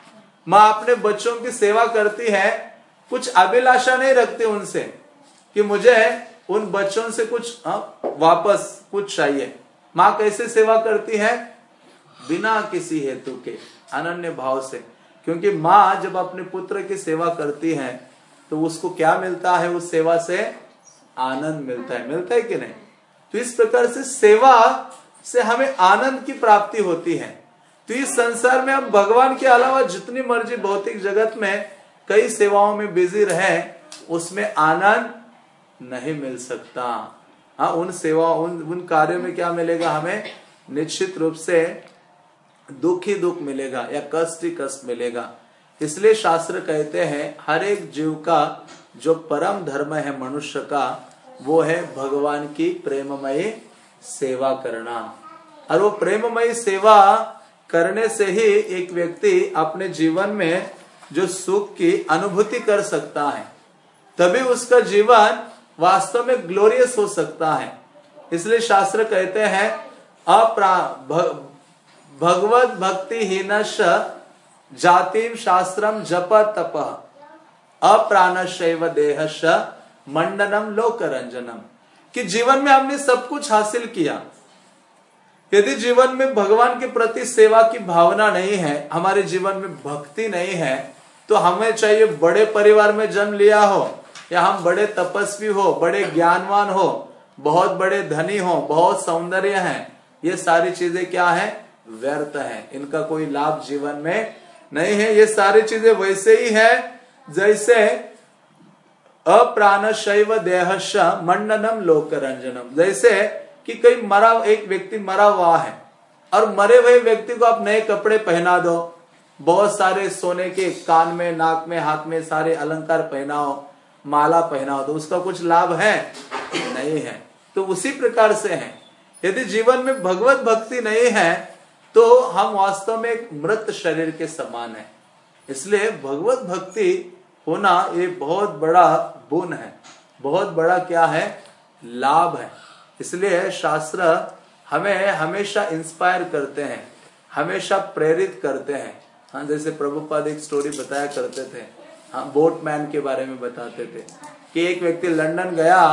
माँ अपने बच्चों की सेवा करती है। कुछ अभिलाषा नहीं रखती उनसे कि मुझे उन बच्चों से कुछ वापस कुछ चाहिए। माँ कैसे सेवा करती है? बिना किसी हेतु के, अनन्य भाव से। क्योंकि माँ जब अपने पुत्र की सेवा करती है तो उसको क्या मिलता है? उस सेवा से आनंद मिलता है। मिलता है कि नहीं? तो इस प्रकार से सेवा से हमें आनंद की प्राप्ति होती है। तो इस संसार में हम भगवान के अलावा जितनी मर्ज़ी भौतिक जगत में कई सेवाओं में बिज़ी रहे, उसमें आनंद नहीं मिल सकता। हाँ उन सेवा, उन उन कार्यों में क्या मिलेगा हमें? निश्चित रूप से दुख ही दुख मिलेगा या कष्ट ही कष्ट मिलेगा। इसलिए शास्त्र कहते हैं, हर एक जीव का जो परम धर्म है मनुष्य का, वो है भगवान की प्रेममयी सेवा करना। और वो प्रेममयी सेवा करने से ही एक व्यक्ति अपने जीवन में जो सुख की अनुभूति कर सकता है, तभी उसका जीवन वास्तव में ग्लोरियस हो सकता है। इसलिए शास्त्र कहते हैं, अपरा भगवत भक्ति हीन जातिम शास्त्रम जप तप, अप्राणशैव देह मंडनम लोक रंजनम कि जीवन में हमने सब कुछ हासिल किया। यदि जीवन में भगवान के प्रति सेवा की भावना नहीं है, हमारे जीवन में भक्ति नहीं है तो हमें चाहिए बड़े परिवार में जन्म लिया हो, या हम बड़े तपस्वी हो, बड़े ज्ञानवान हो, बहुत बड़े धनी हो, बहुत सौंदर्य हैं, ये सारी चीज़ें क्या है? व्यर्थ है। इनका कोई लाभ जीवन में नहीं है। ये सारी चीज़ें वैसे ही है, जैसे अप्राण शैव देह मंडनम लोक रंजनम जैसे कि कई मरा, एक व्यक्ति मरा हुआ है, और मरे हुए व्यक्ति को आप नए कपड़े पहना दो। बहुत सारे सोने के कान में, नाक में, हाथ में सारे अलंकार पहनाओ, माला पहनाओ तो उसका कुछ लाभ है नहीं है? तो उसी प्रकार से है। यदि जीवन में भगवत भक्ति नहीं है तो हम वास्तव में एक मृत शरीर के समान है। इसलिए भगवत भक्ति होना ये बहुत बड़ा गुण है। बहुत बड़ा क्या है? लाभ है। इसलिए शास्त्र हमें हमेशा इंस्पायर करते हैं, हमेशा प्रेरित करते हैं। हाँ जैसे प्रभुपाद एक स्टोरी बताया करते थे। हाँ बोटमैन के बारे में बताते थे कि एक व्यक्ति लंदन गया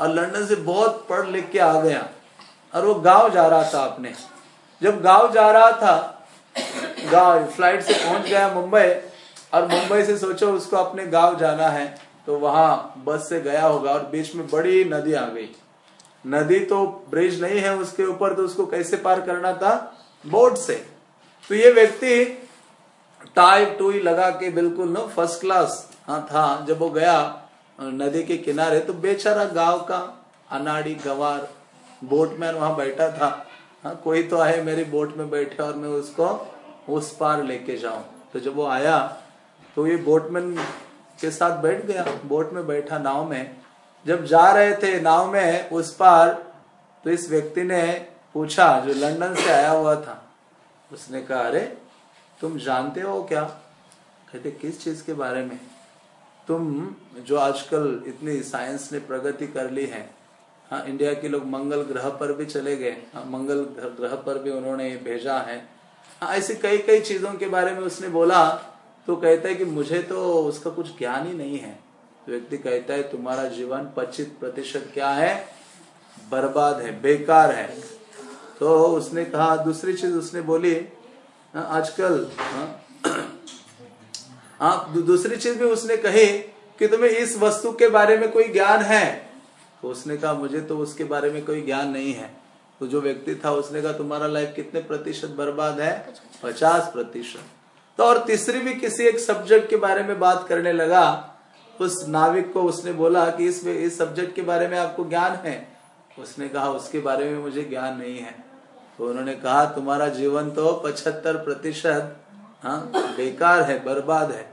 और लंदन से बहुत पढ़ लिख के आ गया और वो गाँव जा रहा था अपने। जब गाँव जा रहा था, गाँव फ़्लाइट से पहुँच गया मुंबई और मुंबई से सोचो उसको अपने गाँव जाना है तो वहाँ बस से गया होगा और बीच में बड़ी नदी आ गई। नदी तो ब्रिज नहीं है उसके ऊपर तो उसको कैसे पार करना था? बोट से। तो ये व्यक्ति टाई टूई लगा के बिल्कुल नो फ़र्स्ट क्लास हाँ था। जब वो गया, नदी के किनारे तो बेचारा गाँव का अनाड़ी गवार, बोटमैन वहाँ बैठा था। हाँ कोई तो आए मेरी बोट में बैठे और मैं उसको उस पार लेके जाऊँ। तो जब वो आया तो ये बोटमैन के साथ बैठ गया बोट में बैठा नाव में। जब जा रहे थे नाव में उस पार तो इस व्यक्ति ने पूछा जो लंदन से आया हुआ था। उसने कहा अरे तुम जानते हो क्या? कहते किस चीज़ के बारे में? तुम जो आजकल इतनी साइंस ने प्रगति कर ली है हाँ इंडिया के लोग मंगल ग्रह पर भी चले गए हाँ, मंगल ग्रह पर भी उन्होंने भेजा है। हाँ, ऐसी कई कई चीज़ों के बारे में उसने बोला तो कहता है कि मुझे तो उसका कुछ ज्ञान ही नहीं है। तो व्यक्ति कहता है तुम्हारा जीवन पच्चीस प्रतिशत क्या है? बर्बाद है बेकार है। तो उसने कहा दूसरी चीज़ उसने बोली हाँ, आजकल हाँ, हाँ दूसरी चीज़ भी उसने कही कि तुम्हें इस वस्तु के बारे में कोई ज्ञान है? तो उसने कहा मुझे तो उसके बारे में कोई ज्ञान नहीं है। तो जो व्यक्ति था उसने कहा तुम्हारा लाइफ कितने प्रतिशत बर्बाद है? पचास प्रतिशत। तो और तीसरी भी किसी एक सब्जेक्ट के बारे में बात करने लगा, उस नाविक को उसने बोला कि इस इस सब्जेक्ट के बारे में आपको ज्ञान है? उसने कहा, उसके बारे में मुझे ज्ञान नहीं है। तो उन्होंने कहा, तुम्हारा जीवन तो पचहत्तर प्रतिशत हाँ बेकार है, बर्बाद है।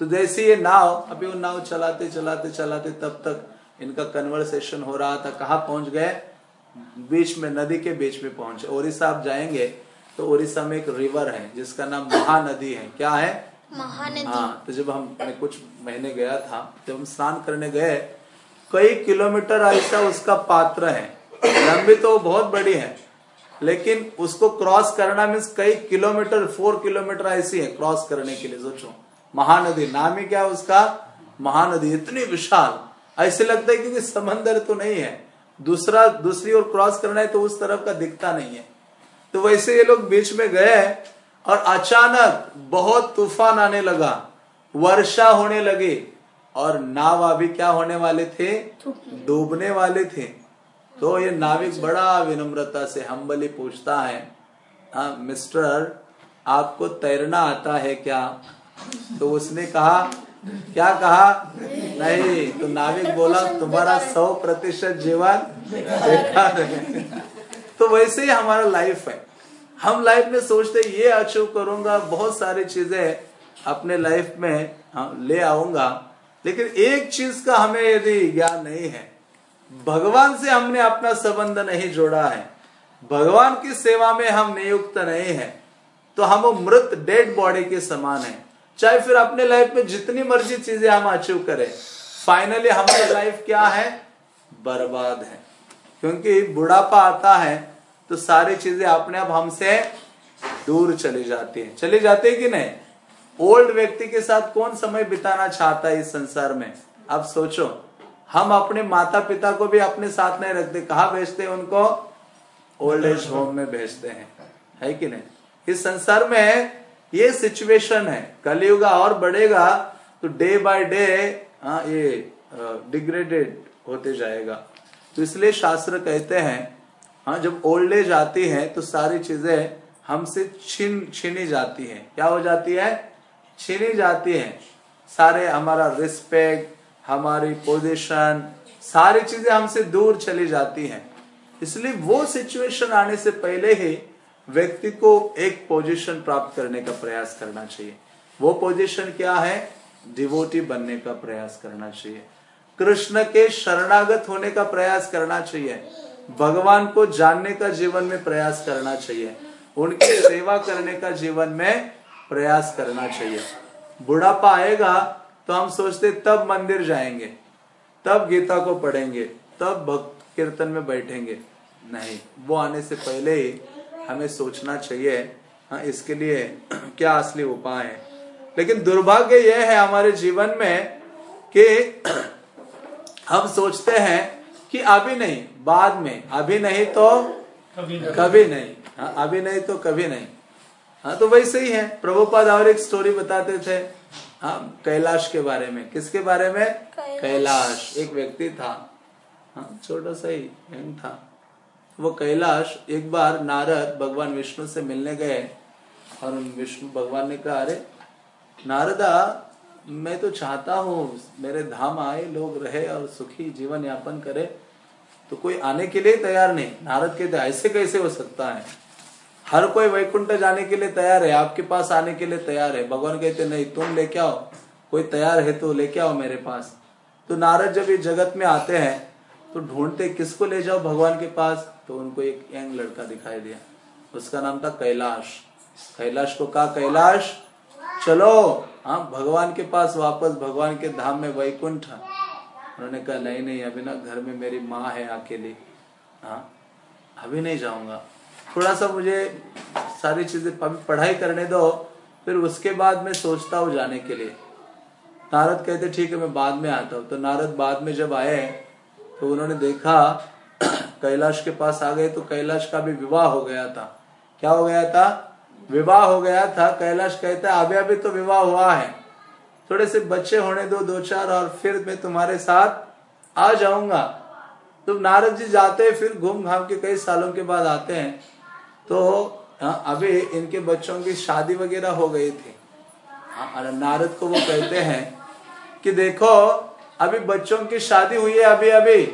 तो जैसे ये नाव, अभी वो नाव चलाते चलाते चलाते तब तक इनका कन्वर्सेशन हो रहा था। कहा पहुँच गए? बीच में, नदी के बीच में पहुँचे। ओडिशा आप जाएँगे तो उड़ीसा में एक रिवर है जिसका नाम महानदी है। क्या है? महानदी। हाँ तो जब हम मैं कुछ महीने गया था जब हम स्नान करने गए कई किलोमीटर ऐसा उसका पात्र है। लंबी तो बहुत बड़ी है लेकिन उसको क्रॉस करना मीन्स कई किलोमीटर फोर किलोमीटर ऐसी है क्रॉस करने के लिए सोचो। महानदी नाम ही क्या है उसका? महानदी इतनी विशाल। ऐसे लगता है क्योंकि समंदर तो नहीं है। दूसरा दूसरी ओर क्रॉस करना है तो उस तरफ़ का दिखता नहीं है। तो वैसे ये लोग बीच में गए और अचानक बहुत तूफ़ान आने लगा। वर्षा होने लगी और नाव अभी क्या होने वाले थे? डूबने वाले थे। तो ये नाविक बड़ा विनम्रता से हम्बली पूछता है हाँ मिस्टर, आपको तैरना आता है क्या? तो उसने कहा, क्या कहा? नहीं। तो नाविक बोला, तुम्हारा सौ प्रतिशत जीवन बेकार है। तो वैसे ही हमारा लाइफ है। हम लाइफ में सोचते ये अचीव करूँगा बहुत सारी चीज़ें अपने लाइफ में हाँ, ले आऊँगा। लेकिन एक चीज़ का हमें यदि ज्ञान नहीं है भगवान से हमने अपना संबंध नहीं जोड़ा है भगवान की सेवा में हम नियुक्त नहीं है तो हम मृत डेड बॉडी के समान है। चाहे फिर अपने लाइफ में जितनी मर्ज़ी चीज़ें हम अचीव करें फाइनली हमारी लाइफ क्या है? बर्बाद है। क्योंकि बुढ़ापा आता है तो सारी चीज़ें अपने आप हमसे दूर चली जाती है। चली जाती है कि नहीं? ओल्ड व्यक्ति के साथ कौन समय बिताना चाहता है इस संसार में? अब सोचो, हम अपने माता पिता को भी अपने साथ नहीं रखते। कहा भेजते हैं उनको? ओल्ड एज होम में भेजते हैं। है कि नहीं? इस संसार में ये सिचुएशन है। कलयुग और बढ़ेगा तो डे बाय डे ये डिग्रेडेड होते जाएगा। तो इसलिए शास्त्र कहते हैं हाँ जब ओल्ड एज आती है तो सारी चीज़ें हमसे छीन, छीनी जाती है। क्या हो जाती है? छीनी जाती है। सारे हमारा रिस्पेक्ट हमारी पोजीशन सारी चीज़ें हमसे दूर चली जाती हैं। इसलिए वो सिचुएशन आने से पहले ही व्यक्ति को एक पोजीशन प्राप्त करने का प्रयास करना चाहिए। वो पोजीशन क्या है? डिवोटी बनने का प्रयास करना चाहिए। कृष्ण के शरणागत होने का प्रयास करना चाहिए। भगवान को जानने का जीवन में प्रयास करना चाहिए। उनकी सेवा करने का जीवन में प्रयास करना चाहिए। बुढ़ापा आएगा तो हम सोचते तब मंदिर जाएँगे, तब गीता को पढ़ेंगे, तब भक्त कीर्तन में बैठेंगे। नहीं, वो आने से पहले ही हमें सोचना चाहिए हाँ इसके लिए क्या असली उपाय है। लेकिन दुर्भाग्य यह है हमारे जीवन में कि हम सोचते हैं कि अभी नहीं बाद में। अभी नहीं तो कभी नहीं, कभी नहीं। हाँ अभी नहीं तो कभी नहीं। हाँ तो वैसे ही है। प्रभुपाद और एक स्टोरी बताते थे हाँ कैलाश के बारे में। किसके बारे में? कैलाश। एक व्यक्ति था। हाँ छोटा सा ही यंग था। वो कैलाश एक बार नारद भगवान विष्णु से मिलने गए और विष्णु भगवान ने कहा अरे नारदा मैं तो चाहता हूँ, मेरे धाम आए, लोग रहे और सुखी जीवन यापन करे। तो कोई आने के लिए तैयार नहीं। नारद कहते, ऐसे कैसे हो सकता है? हर कोई वैकुंठ जाने के लिए तैयार है, आपके पास आने के लिए तैयार है। भगवान कहते, नहीं, तुम लेके आओ। कोई तैयार है तो लेके आओ मेरे पास। तो नारद जब इस जगत में आते हैं तो ढूंढते, किसको ले जाओ भगवान के पास? तो उनको एक यंग लड़का दिखाई दिया। उसका नाम था कैलाश। कैलाश को कहा, कैलाश, चलो। हाँ भगवान के पास वापस, भगवान के धाम में वैकुंठ। उन्होंने कहा, नहीं नहीं, अभी ना घर में मेरी माँ है अकेली। हाँ अभी नहीं जाऊँगा। थोड़ा सा मुझे सारी चीज़ें पढ़ाई करने दो, फिर उसके बाद मैं सोचता हूँ जाने के लिए। नारद कहते, ठीक है, मैं बाद में आता हूँ। तो नारद बाद में जब आए तो उन्होंने देखा, कैलाश के पास आ गए तो कैलाश का भी विवाह हो गया था। क्या हो गया था? विवाह हो गया था कैलाश कहता है अभी अभी तो विवाह हुआ है। थोड़े से बच्चे होने दो दो चार और फिर मैं तुम्हारे साथ आ जाऊँगा। तो नारद जी जाते हैं फिर घूम घाम के कई सालों के बाद आते हैं। तो हाँ, अभी इनके बच्चों की शादी वगैरह हो गई थी। हाँ, नारद को वो कहते हैं कि देखो अभी बच्चों की शादी हुई है अभी अभी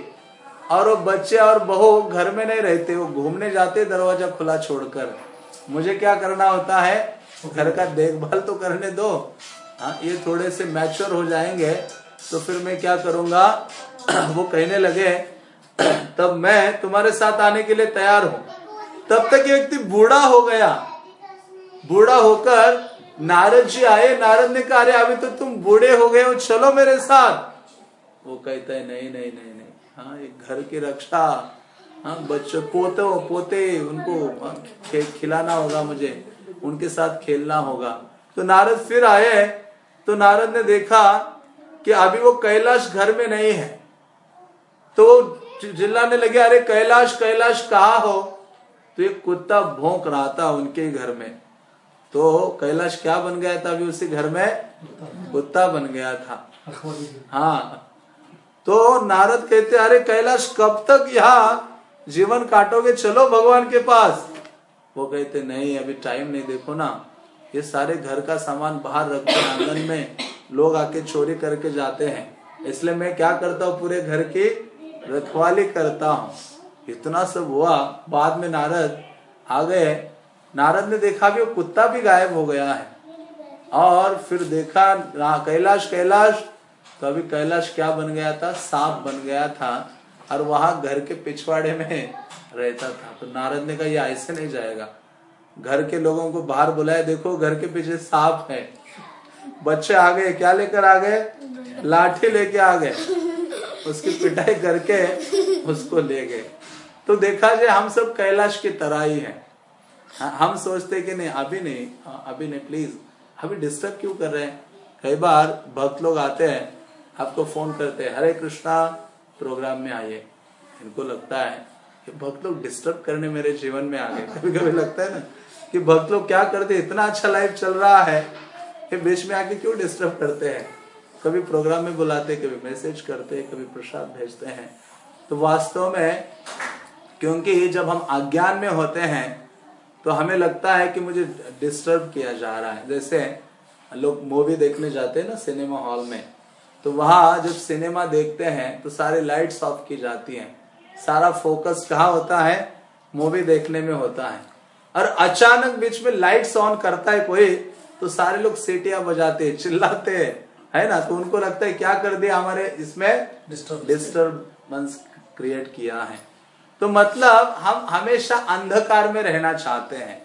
और वो बच्चे और बहू घर में नहीं रहते वो घूमने जाते दरवाज़ा खुला छोड़कर। मुझे क्या करना होता है? घर का देखभाल तो करने दो। हाँ ये थोड़े से मैच्योर हो जाएँगे तो फिर मैं क्या करूँगा? वो कहने लगे, तब मैं तुम्हारे साथ आने के लिए तैयार हूँ। तब तक ये व्यक्ति बूढ़ा हो गया। बूढ़ा होकर नारद जी आए। नारद ने कहा, अरे, अभी तो तुम बूढ़े हो गए हो, चलो मेरे साथ। वो कहता है, नहीं नहीं नहीं नहीं। हाँ एक घर की रक्षा हाँ बच्चों पोते पोते उनको हाँ, खिलाना होगा मुझे उनके साथ खेलना होगा। तो नारद फिर आए तो नारद ने देखा कि अभी वो कैलाश घर में नहीं है। तो चिल्लाने लगे अरे कैलाश कैलाश कहा हो? तो एक कुत्ता भोंक रहा था उनके घर में। तो कैलाश क्या बन गया था अभी उसी घर में? कुत्ता बन गया था। हाँ। तो नारद कहते अरे कैलाश कब तक यहाँ जीवन काटोगे, चलो भगवान के पास। वो कहते, नहीं, अभी टाइम नहीं, देखो ना, ये सारे घर का सामान बाहर रखते हैं आँगन में। लोग आके चोरी करके जाते हैं। इसलिए मैं क्या करता हूँ, पूरे घर की रखवाली करता हूँ। इतना सब हुआ। बाद में नारद आ गए। नारद ने देखा भी, वो कुत्ता भी गायब हो गया है। और फिर देखा कैलाश कैलाश। तो अभी कैलाश क्या बन गया था? सांप बन गया था। और वहाँ घर के पिछवाड़े में रहता था। तो नारद ने कहा ऐसे नहीं जाएगा। घर के लोगों को बाहर बुलाया, देखो, घर के पीछे सांप है। बच्चे आ गए, क्या लेकर आ गए? लाठी लेके आ गए। उसकी पिटाई करके उसको ले गए। तो देखा जाए हम सब कैलाश की तरह ही है। हम सोचते कि नहीं, अभी नहीं अभी नहीं प्लीज़ अभी डिस्टर्ब क्यों कर रहे हैं? कई बार भक्त लोग आते हैं, आपको फ़ोन करते हैं, हरे कृष्णा प्रोग्राम में आइए इनको लगता है कि भक्त लोग डिस्टर्ब करने मेरे जीवन में आ गए। कभी कभी लगता है ना कि भक्त लोग क्या करते इतना अच्छा लाइफ चल रहा है कि बीच में आके क्यों डिस्टर्ब करते हैं? कभी प्रोग्राम में बुलाते, कभी मैसेज करते, कभी प्रसाद भेजते हैं। तो वास्तव में, क्योंकि जब हम अज्ञान में होते हैं तो हमें लगता है कि मुझे डिस्टर्ब किया जा रहा है। जैसे लोग मूवी देखने जाते हैं ना सिनेमा हॉल में तो वहाँ जब सिनेमा देखते हैं तो सारे लाइट्स ऑफ़ की जाती हैं। सारा फोकस कहाँ होता है? मूवी देखने में होता है। और अचानक बीच में लाइट्स ऑन करता है कोई तो सारे लोग सीटियाँ बजाते चिल्लाते हैं। है ना? तो उनको लगता है क्या कर दिया हमारे इसमें डिस्टर्बेंस क्रिएट किया है। तो मतलब हम हमेशा अंधकार में रहना चाहते हैं।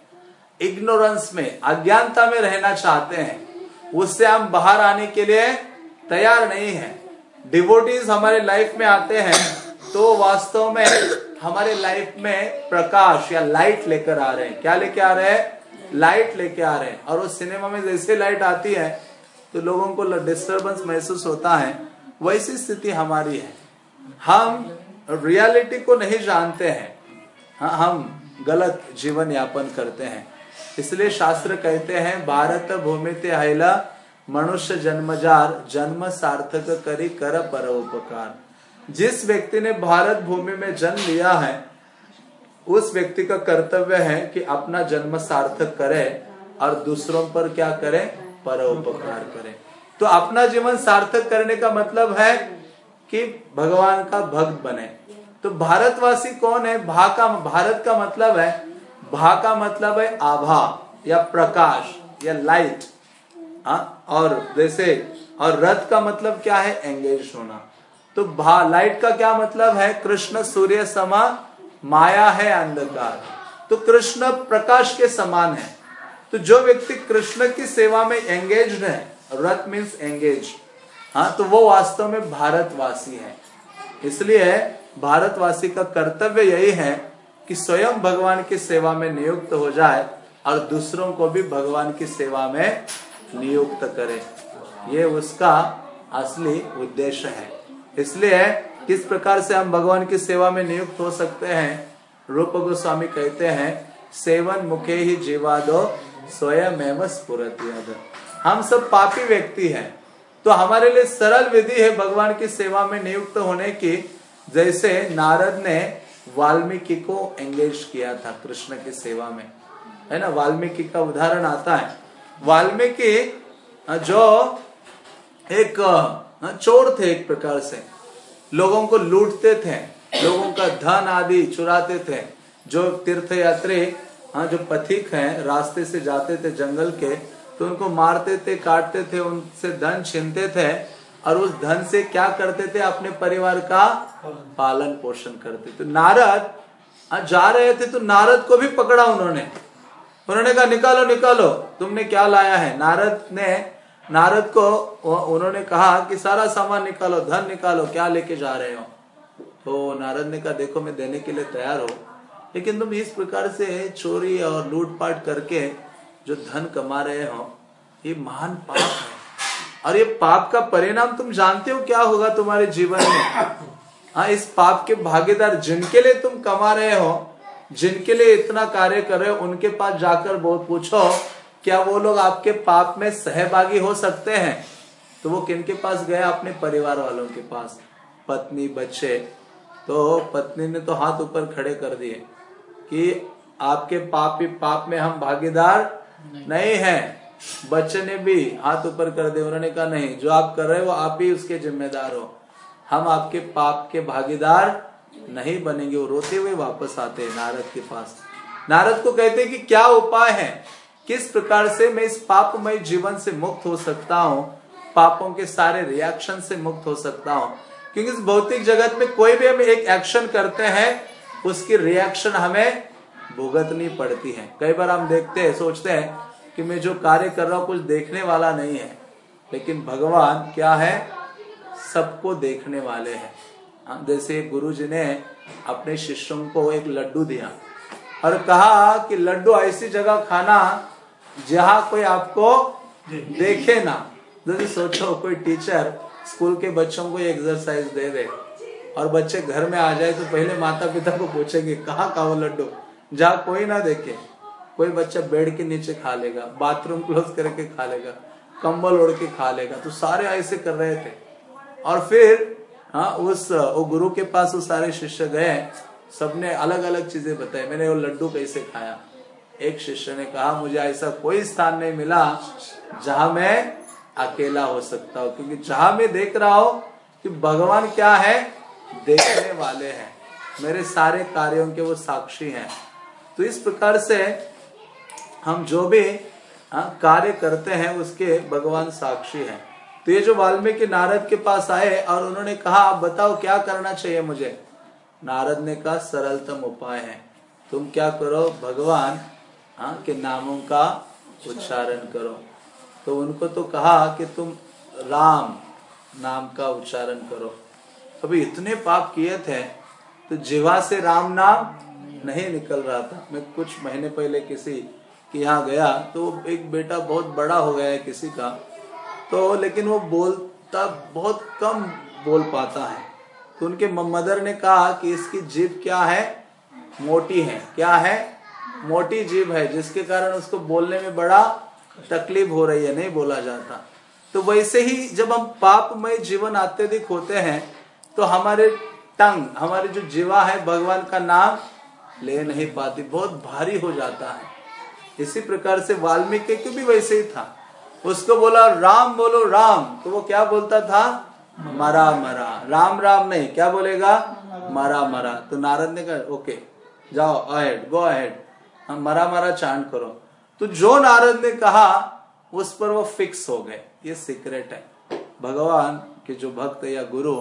इग्नोरेंस में अज्ञानता में रहना चाहते हैं। उससे हम बाहर आने के लिए तैयार नहीं है। डिवोटीज हमारे लाइफ में आते हैं तो वास्तव में हमारे लाइफ में प्रकाश या लाइट लेकर आ रहे हैं। क्या लेके आ रहे हैं? लाइट लेके आ रहे हैं। और उस सिनेमा में जैसे लाइट आती है तो लोगों को डिस्टरबेंस महसूस होता है। वैसी स्थिति हमारी है। हम रियलिटी को नहीं जानते हैं। हाँ हम गलत जीवन यापन करते हैं। इसलिए शास्त्र कहते हैं, भारत भूमि ते हैला मनुष्य जन्मजार, जन्म सार्थक करी कर पर उपकार जिस व्यक्ति ने भारत भूमि में जन्म लिया है, उस व्यक्ति का कर्तव्य है कि अपना जन्म सार्थक करे और दूसरों पर क्या करे? परोपकार करे। तो अपना जीवन सार्थक करने का मतलब है कि भगवान का भक्त बने। तो भारतवासी कौन है? भा का, भारत का मतलब है, भा का मतलब है आभा या प्रकाश या लाइट हाँ और जैसे, और रथ का मतलब क्या है? एंगेज होना। तो भा लाइट का क्या मतलब है? कृष्ण, सूर्य, समा, माया है, अंधकार। तो कृष्ण प्रकाश के समान है। तो जो व्यक्ति कृष्ण की सेवा में एंगेज है, रथ मीन्स एंगेज हाँ तो वो वास्तव में भारतवासी है। इसलिए भारतवासी का कर्तव्य यही है कि स्वयं भगवान की सेवा में नियुक्त हो जाए और दूसरों को भी भगवान की सेवा में नियुक्त करे। ये उसका असली उद्देश्य है। इसलिए किस प्रकार से हम भगवान की सेवा में नियुक्त हो सकते हैं, रूप गोस्वामी कहते हैं, सेवन मुखे ही जीवा दो स्वयं हम सब पापी व्यक्ति हैं। तो हमारे लिए सरल विधि है भगवान की सेवा में नियुक्त होने की। जैसे नारद ने वाल्मीकि को एंगेज किया था कृष्ण की सेवा में। है ना? वाल्मीकि का उदाहरण आता है। वाल्मीकि जो एक चोर थे एक प्रकार से, लोगों को लूटते थे, लोगों का धन आदि चुराते थे, जो तीर्थ यात्री हाँ जो पथिक हैं, रास्ते से जाते थे जंगल के तो उनको मारते थे, काटते थे, उनसे धन छीनते थे, और उस धन से क्या करते थे, अपने परिवार का पालन पोषण करते थे। नारद जा रहे थे तो नारद को भी पकड़ा उन्होंने। उन्होंने कहा, निकालो निकालो। तुमने क्या लाया है? नारद ने, नारद को उन्होंने कहा कि सारा सामान निकालो, धन निकालो, क्या लेके जा रहे हो? तो नारद ने कहा, देखो, मैं देने के लिए तैयार हो। लेकिन तुम इस प्रकार से चोरी और लूटपाट करके जो धन कमा रहे हो, ये महान पाप है। और ये पाप का परिणाम तुम जानते हो क्या होगा तुम्हारे जीवन में? हाँ इस पाप के भागीदार जिनके लिए तुम कमा रहे हो जिनके लिए इतना कार्य कर रहे हो उनके पास जाकर बहुत पूछो क्या वो लोग आपके पाप में सहभागी हो सकते हैं? तो वो किन के पास गया अपने परिवार वालों के पास। पत्नी बच्चे तो पत्नी ने तो हाथ ऊपर खड़े कर दिए कि आपके पाप पाप में हम भागीदार नहीं, नहीं है। बच्चे ने भी हाथ ऊपर कर दिया उन्होंने कहा नहीं जो आप कर रहे हो आप ही उसके जिम्मेदार हो। हम आपके पाप के भागीदार नहीं बनेंगे, वो रोते हुए वापस आते हैं नारद के पास। नारद को कहते हैं कि क्या उपाय है? किस प्रकार से मैं इस पापमय जीवन से मुक्त हो सकता हूँ? पापों के सारे रिएक्शन से मुक्त हो सकता हूँ। क्योंकि इस भौतिक जगत में कोई भी हम एक एक्शन करते हैं, उसकी रिएक्शन हमें भुगतनी पड़ती है। कई बार हम देखते हैं, सोचते हैं कि मैं जो कार्य कर रहा हूँ, कुछ देखने वाला नहीं है। लेकिन भगवान क्या है? सबको देखने वाले हैं। हाँ, जैसे गुरु जी ने अपने शिष्यों को एक लड्डू दिया। और कहा कि लड्डू ऐसी जगह खाना जहाँ कोई आपको देखे ना। जैसे सोचो कोई टीचर स्कूल के बच्चों को एक्सरसाइज दे दे और बच्चे घर में आ जाए तो पहले माता पिता को पूछेंगे कहाँ का वो लड्डू? जहाँ कोई ना देखे। कोई बच्चा बेड के नीचे खा लेगा बाथरूम क्लोज करके खा लेगा कंबल ओढ़ के खा लेगा। तो सारे ऐसे कर रहे थे। और फिर हाँ उस वो गुरु के पास वो सारे शिष्य गए सबने अलग अलग चीज़ें बताई। मैंने वो लड्डू कैसे खाया? एक शिष्य ने कहा मुझे ऐसा कोई स्थान नहीं मिला जहाँ मैं अकेला हो सकता हूँ क्योंकि जहाँ मैं देख रहा हूँ कि भगवान क्या है देखने वाले हैं। मेरे सारे कार्यों के वो साक्षी हैं। तो इस प्रकार से हम जो भी हाँ, कार्य करते हैं उसके भगवान साक्षी हैं। तो ये जो वाल्मीकि नारद के पास आए और उन्होंने कहा, आप बताओ क्या करना चाहिए मुझे? नारद ने कहा, सरलतम उपाय है। तुम क्या करो, भगवान हाँ के नामों का उच्चारण करो। तो उनको तो कहा कि तुम राम नाम का उच्चारण करो। अभी इतने पाप किए थे तो जीवा से राम नाम नहीं निकल रहा था। मैं कुछ महीने पहले किसी के यहाँ गया तो एक बेटा बहुत बड़ा हो गया है किसी का। तो लेकिन वो बोलता बहुत कम बोल पाता है। तो उनके मदर ने कहा कि इसकी जीभ क्या है? मोटी है। क्या है? मोटी जीभ है, जिसके कारण उसको बोलने में बड़ा तकलीफ़ हो रही है, नहीं बोला जाता। तो वैसे ही जब हम पापमय जीवन अत्यधिक होते हैं तो हमारे टंग, हमारी जो जीवा है, भगवान का नाम ले नहीं पाती, बहुत भारी हो जाता है। इसी प्रकार से वाल्मीकि भी वैसे ही था। उसको बोला, राम बोलो, राम. तो वो क्या बोलता था? मरा मरा. राम राम नहीं. क्या बोलेगा? मरा मरा. तो नारद ने कहा, ओके, जाओ अहेड गो अहेड हम मरा मरा चाँद करो. तो जो नारद ने कहा, उस पर वो फिक्स हो गए। ये सीक्रेट है। भगवान के जो भक्त या गुरु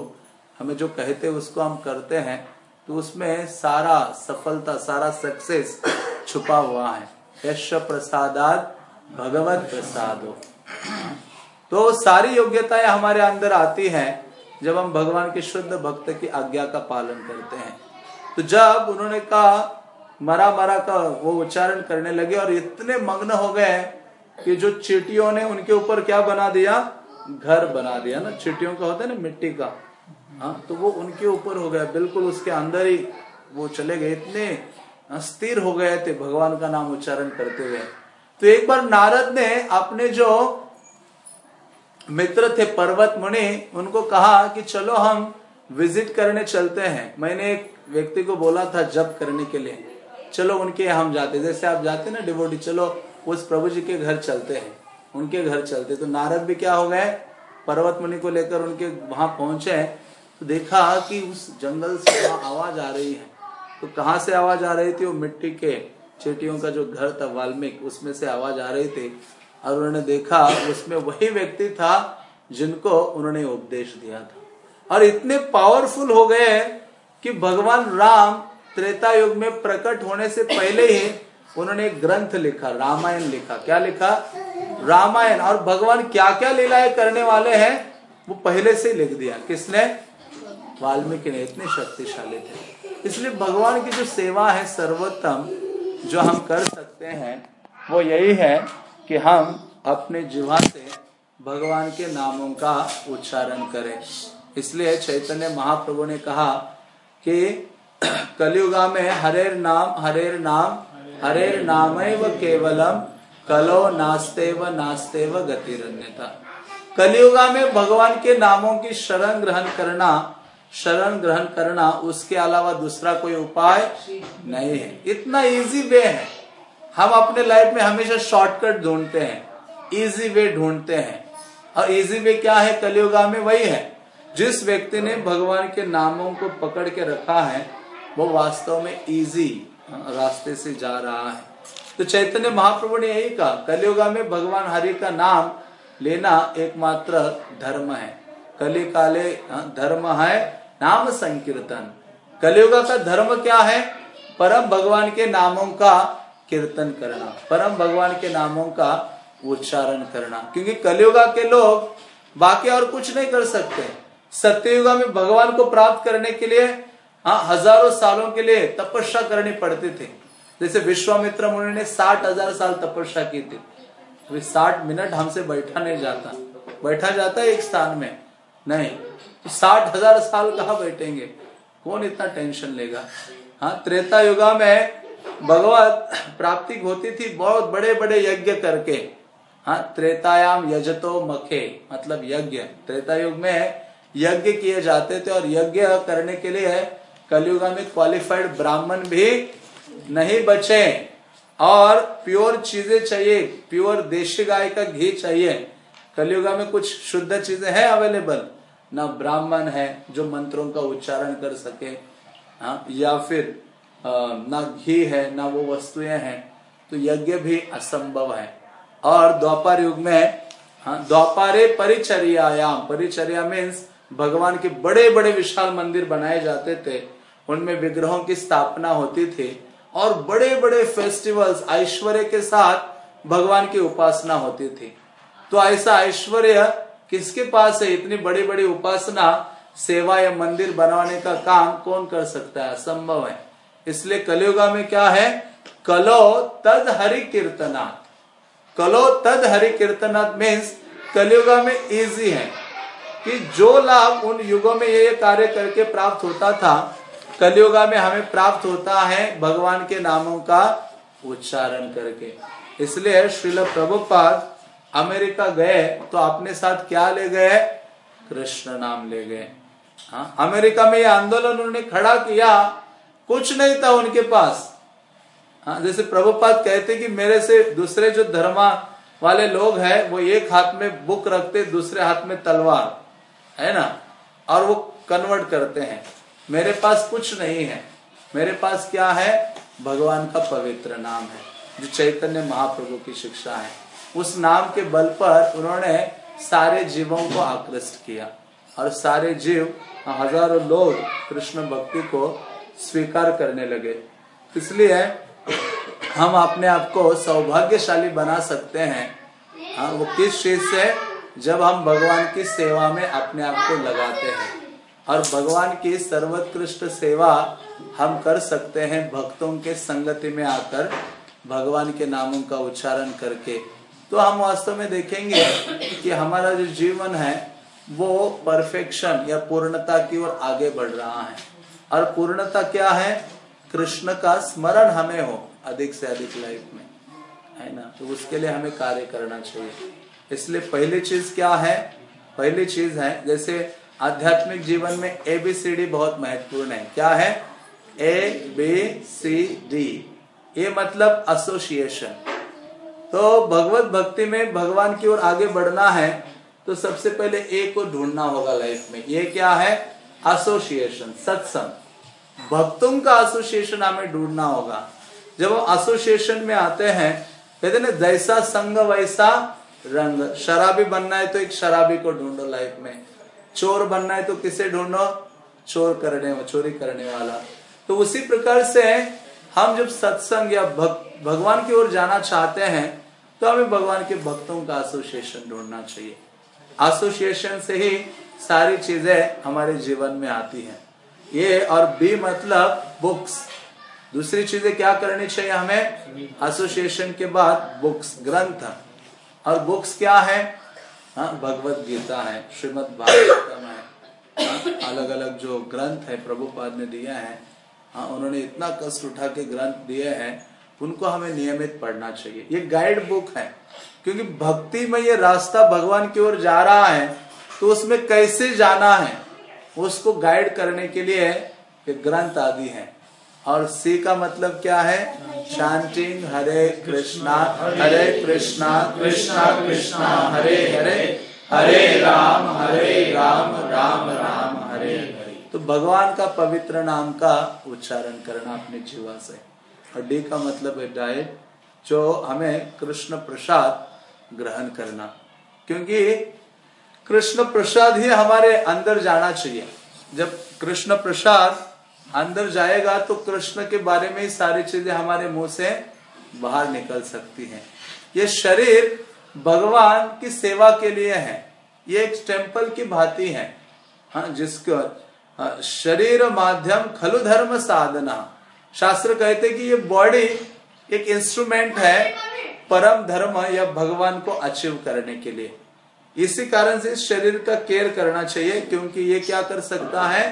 हमें जो कहते हैं, उसको हम करते हैं तो उसमें सारा सफलता, सारा सक्सेस छुपा हुआ है। यश प्रसादात भगवत प्रसादो तो सारी योग्यताएँ हमारे अंदर आती हैं जब हम भगवान के शुद्ध भक्त की आज्ञा का पालन करते हैं। तो जब उन्होंने कहा, मरा मरा का वो उच्चारण करने लगे और इतने मग्न हो गए कि जो चीटियों ने उनके ऊपर क्या बना दिया? घर बना दिया ना। चीटियों का होता है ना, मिट्टी का। हाँ तो वो उनके ऊपर हो गया। बिल्कुल उसके अंदर ही वो चले गए। इतने स्थिर हो गए थे। भगवान का नाम उच्चारण करते हुए। तो एक बार नारद ने अपने जो मित्र थे पर्वत मुनि, उनको कहा कि चलो हम विज़िट करने चलते हैं। मैंने एक व्यक्ति को बोला था जब करने के लिए, चलो उनके हम जाते जैसे आप जाते ना डिवोटी, चलो उस प्रभु जी के घर चलते हैं। उनके घर चलते तो नारद भी क्या हो गए? पर्वत मुनि को लेकर उनके वहाँ पहुँचे तो देखा कि उस जंगल से आवाज़ आ रही है। तो कहाँ से आवाज़ आ रही थी? वो मिट्टी के चेटियों का जो घर था वाल्मीकि, उसमें से आवाज़ आ रही थी। और उन्होंने देखा, उसमें वही व्यक्ति था जिनको उन्होंने उपदेश दिया था। और इतने पावरफुल हो गए कि भगवान राम त्रेता युग में प्रकट होने से पहले ही उन्होंने एक ग्रंथ लिखा, रामायण लिखा। क्या लिखा? रामायण। और भगवान क्या क्या लीलाएँ करने वाले हैं, वो पहले से लिख दिया। किसने? वाल्मीकि ने। इतने शक्तिशाली थे। इसलिए भगवान की जो सेवा है सर्वोत्तम, जो हम कर सकते हैं, वो यही है कि हम अपने जीवा से भगवान के नामों का उच्चारण करें। इसलिए चैतन्य महाप्रभु ने कहा कि कलयुगा में हरेर नाम हरेर नाम हरेर नाम केवलम, कलो नास्ते व नास्ते व गतिरन्यता कलयुगा में भगवान के नामों की शरण ग्रहण करना, शरण ग्रहण करना, उसके अलावा दूसरा कोई उपाय नहीं है। इतना इजी वे है। हम अपने लाइफ में हमेशा शॉर्टकट ढूंढते हैं इजी वे ढूंढते हैं। और इजी वे क्या है? कलयुगा में वही है। जिस व्यक्ति ने भगवान के नामों को पकड़ के रखा है, वो वास्तव में इजी रास्ते से जा रहा है। तो चैतन्य महाप्रभु ने यही कहा कलयुगा में भगवान हरि का नाम लेना एकमात्र धर्म है। कली काले धर्म है, नाम संकीर्तन। कलयुगा का धर्म क्या है? परम भगवान के नामों का कीर्तन करना, परम भगवान के नामों का उच्चारण करना। क्योंकि कलयुगा के लोग बाकी और कुछ नहीं कर सकते। सत्ययुगा में भगवान को प्राप्त करने के लिए हाँ हज़ारों सालों के लिए तपस्या करनी पड़ती थी। जैसे विश्वामित्र मुनि ने साठ हज़ार साल तपस्या की थी। अभी साठ मिनट हमसे बैठा नहीं जाता। बैठा जाता एक स्थान में। नहीं तो साठ हज़ार साल कहा बैठेंगे? कौन इतना टेंशन लेगा? हाँ त्रेता युगा में भगवत प्राप्ति होती थी बहुत बड़े बड़े यज्ञ करके। हाँ त्रेतायाम यजतो मखे मतलब यज्ञ। त्रेता युग में यज्ञ किए जाते थे और यज्ञ करने के लिए कलयुगा में क्वालिफाइड ब्राह्मण भी नहीं बचे। और प्योर चीज़ें चाहिए प्योर देशी गाय का घी चाहिए। कलयुगा में कुछ शुद्ध चीज़ें हैं अवेलेबल ना ब्राह्मण है जो मंत्रों का उच्चारण कर सके। हाँ या फिर ना घी है, ना वो वस्तुएँ हैं तो यज्ञ भी असंभव है। और द्वापर युग में हाँ द्वापारे परिचर्यायाम, परिचर्या मीन्स भगवान के बड़े बड़े विशाल मंदिर बनाए जाते थे, उनमें विग्रहों की स्थापना होती थी, और बड़े बड़े फेस्टिवल्स ऐश्वर्य के साथ भगवान की उपासना होती थी। तो ऐसा ऐश्वर्य किसके पास है? इतनी बड़ी बड़ी उपासना, सेवा या मंदिर बनवाने का काम कौन कर सकता है? असंभव है। इसलिए कलयुगा में क्या है? कलो तद हरि कीर्तनाथ कलो तद हरि कीर्तनाथ मीन्स कलयुगा में इजी है कि जो लाभ उन युगों में ये कार्य करके प्राप्त होता था, कलयुगा में हमें प्राप्त होता है भगवान के नामों का उच्चारण करके। इसलिए श्रील प्रभुपाद अमेरिका गए तो अपने साथ क्या ले गए? कृष्ण नाम ले गए। हाँ अमेरिका में यह आंदोलन उन्होंने खड़ा किया कुछ नहीं था उनके पास। हाँ जैसे प्रभुपाद कहते कि मेरे से दूसरे जो धर्मा वाले लोग हैं, वो एक हाथ में बुक रखते, दूसरे हाथ में तलवार, है ना? और वो कन्वर्ट करते हैं। मेरे पास कुछ नहीं है। मेरे पास क्या है? भगवान का पवित्र नाम है, जो चैतन्य महाप्रभु की शिक्षा है। उस नाम के बल पर उन्होंने सारे जीवों को आकृष्ट किया। और सारे जीव, हज़ारों लोग कृष्ण भक्ति को स्वीकार करने लगे। इसलिए हम अपने आप को सौभाग्यशाली बना सकते हैं। हाँ वो किस चीज़ से? जब हम भगवान की सेवा में अपने आप को लगाते हैं। और भगवान की सर्वोत्कृष्ट सेवा हम कर सकते हैं भक्तों के संगति में आकर, भगवान के नामों का उच्चारण करके। तो हम वास्तव में देखेंगे कि हमारा जो जीवन है, वो परफेक्शन या पूर्णता की ओर आगे बढ़ रहा है। और पूर्णता क्या है? कृष्ण का स्मरण हमें हो, अधिक से अधिक लाइफ में। है ना? तो उसके लिए हमें कार्य करना चाहिए। इसलिए पहली चीज़ क्या है? पहली चीज़ है, जैसे आध्यात्मिक जीवन में ए बी सी डी बहुत महत्वपूर्ण है। क्या है? ए बी सी डी ये मतलब एसोसिएशन तो भगवत भक्ति में भगवान की ओर आगे बढ़ना है तो सबसे पहले ए को ढूंढना होगा लाइफ में। ये क्या है? एसोसिएशन सत्संग। भक्तों का एसोसिएशन हमें ढूंढना होगा। जब हम एसोसिएशन में आते हैं कहते ना जैसा संग वैसा रंग। शराबी बनना है तो एक शराबी को ढूंढो लाइफ में। चोर बनना है तो किसे ढूंढो? चोर करने चोरी करने वाला। तो उसी प्रकार से हम जब सत्संग या भग, भगवान की ओर जाना चाहते हैं तो हमें भगवान के भक्तों का एसोसिएशन ढूंढना चाहिए। एसोसिएशन से ही सारी चीज़ें हमारे जीवन में आती हैं। ये और बी मतलब बुक्स दूसरी चीज़ें क्या करनी चाहिए हमें? एसोसिएशन के बाद बुक्स ग्रंथ. और बुक्स क्या है? हाँ भगवत गीता है श्रीमद भागवतम है हाँ, अलग अलग जो ग्रंथ है प्रभुपाद ने दिया है हाँ उन्होंने इतना कष्ट उठा के ग्रंथ दिए हैं उनको हमें नियमित पढ़ना चाहिए। ये गाइड बुक है क्योंकि भक्ति में ये रास्ता भगवान की ओर जा रहा है तो उसमें कैसे जाना है? उसको गाइड करने के लिए ये ग्रंथ आदि है। और सी का मतलब क्या है? शांतिंग हरे कृष्णा हरे कृष्णा कृष्णा कृष्णा, हरे हरे हरे राम हरे राम राम राम, हरे हरे। तो भगवान का पवित्र नाम का उच्चारण करना अपने जीवा से। और डी का मतलब है डाइट जो हमें कृष्ण प्रसाद ग्रहण करना। क्योंकि कृष्ण प्रसाद ही हमारे अंदर जाना चाहिए। जब कृष्ण प्रसाद अंदर जाएगा तो कृष्ण के बारे में ही सारी चीज़ें हमारे मुँह से बाहर निकल सकती हैं। ये शरीर भगवान की सेवा के लिए है। ये एक टेंपल की भांति है। हाँ जिसको शरीर माध्यम खलु धर्म साधना। शास्त्र कहते कि ये बॉडी एक इंस्ट्रूमेंट है, परम धर्म या भगवान को अचीव करने के लिए। इसी कारण से इस शरीर का केयर करना चाहिए, क्योंकि ये क्या कर सकता है?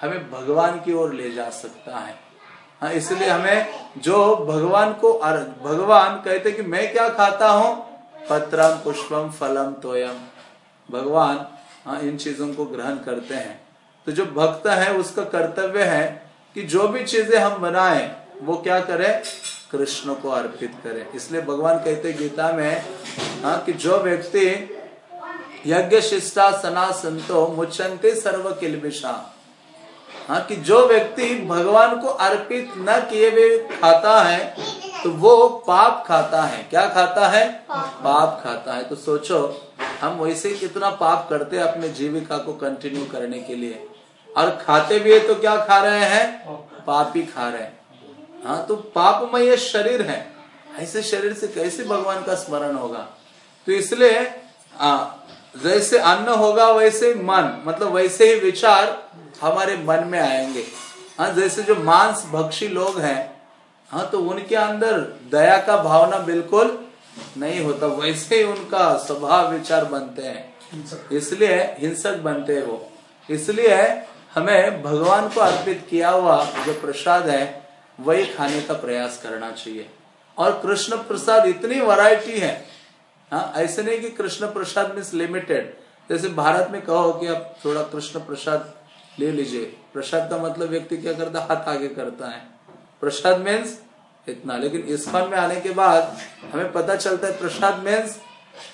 हमें भगवान की ओर ले जा सकता है। हाँ इसलिए हमें जो भगवान को भगवान कहते कि मैं क्या खाता हूँ? पत्रम पुष्पम फलम तोयम भगवान हाँ इन चीज़ों को ग्रहण करते हैं। तो जो भक्त है, उसका कर्तव्य है कि जो भी चीज़ें हम बनाए, वो क्या करे? कृष्ण को अर्पित करे। इसलिए भगवान कहते गीता में हाँ कि जो व्यक्ति यज्ञ शिष्टा सना संतो मुचंते सर्व किलबिशा हाँ कि जो व्यक्ति भगवान को अर्पित न किए हुए खाता है तो वो पाप खाता है। क्या खाता है? पाप खाता है। तो सोचो, हम वैसे कितना पाप करते हैं अपने जीविका को कंटिन्यू करने के लिए। और खाते भी है तो क्या खा रहे हैं? पाप ही खा रहे हैं। हाँ तो पाप में ये शरीर है। ऐसे शरीर से कैसे भगवान का स्मरण होगा? तो इसलिए जैसे अन्न होगा वैसे मन मतलब वैसे ही विचार हमारे मन में आएँगे। हाँ जैसे जो मांस भक्षी लोग हैं हाँ तो उनके अंदर दया का भावना बिल्कुल नहीं होता वैसे ही उनका स्वभाव विचार बनते हैं। इसलिए हिंसक बनते हैं वो। इसलिए हमें भगवान को अर्पित किया हुआ जो प्रसाद है वही खाने का प्रयास करना चाहिए। और कृष्ण प्रसाद इतनी वैरायटी है हाँ ऐसे नहीं कि कृष्ण प्रसाद मीन्स लिमिटेड जैसे भारत में कहो कि आप थोड़ा कृष्ण प्रसाद ले लीजिए। प्रसाद का मतलब व्यक्ति क्या करता है? हाथ आगे करता है। प्रसाद मीन्स इतना। लेकिन इस्कॉन में आने के बाद हमें पता चलता है प्रसाद मीन्स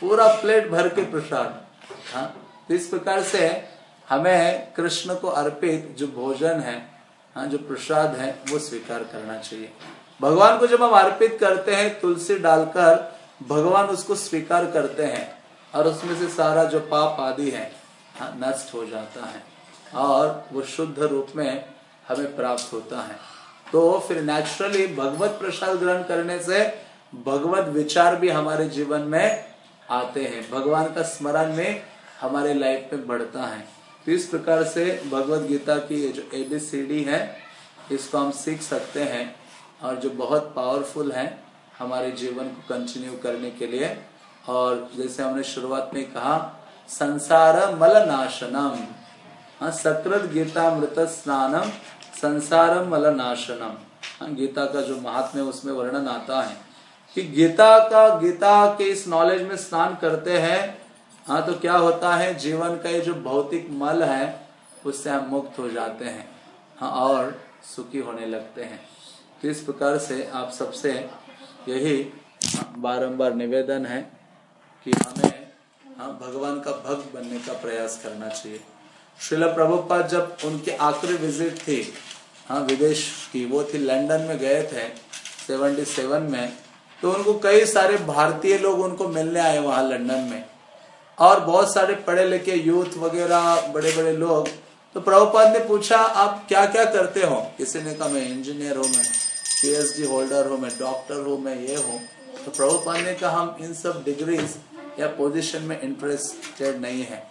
पूरा प्लेट भर के प्रसाद। हाँ तो इस प्रकार से हमें कृष्ण को अर्पित जो भोजन है हाँ जो प्रसाद है, वो स्वीकार करना चाहिए। भगवान को जब हम अर्पित करते हैं, तुलसी डालकर भगवान उसको स्वीकार करते हैं और उसमें से सारा जो पाप आदि है हाँ, नष्ट हो जाता है और वो शुद्ध रूप में हमें प्राप्त होता है। तो फिर नेचुरली भगवत प्रसाद ग्रहण करने से भगवत विचार भी हमारे जीवन में आते हैं। भगवान का स्मरण में हमारे लाइफ में बढ़ता है। तो इस प्रकार से भगवत गीता की जो एबीसीडी है इसको हम सीख सकते हैं और जो बहुत पावरफुल है हमारे जीवन को कंटिन्यू करने के लिए। और जैसे हमने शुरुआत में कहा, संसार मल नाशनम हाँ सकृत गीता मृत स्नानम, संसार मल नाशनम हाँ गीता का जो महात्म्य उसमें वर्णन आता है कि गीता का, गीता के इस नॉलेज में स्नान करते हैं हाँ तो क्या होता है, जीवन का ये जो भौतिक मल है, उससे हम मुक्त हो जाते हैं हाँ और सुखी होने लगते हैं। तो इस प्रकार से आप सबसे यही बारंबार निवेदन है कि हमें हाँ भगवान का भक्त बनने का प्रयास करना चाहिए। श्रील प्रभुपाद जब उनकी आखिरी विज़िट थी हाँ विदेश की, वो थी लंदन में गए थे 77 में तो उनको कई सारे भारतीय लोग उनको मिलने आए वहाँ लंदन में। और बहुत सारे पढ़े लिखे यूथ वगैरह बड़े बड़े लोग तो प्रभुपाद ने पूछा, आप क्या क्या करते हो? किसी ने कहा, मैं इंजीनियर हूँ, मैं पीएचडी होल्डर हूँ, मैं डॉक्टर हूँ, मैं ये हूँ। तो प्रभुपाद ने कहा, हम इन सब डिग्रीज या पोजीशन में इंटरेस्टेड नहीं है।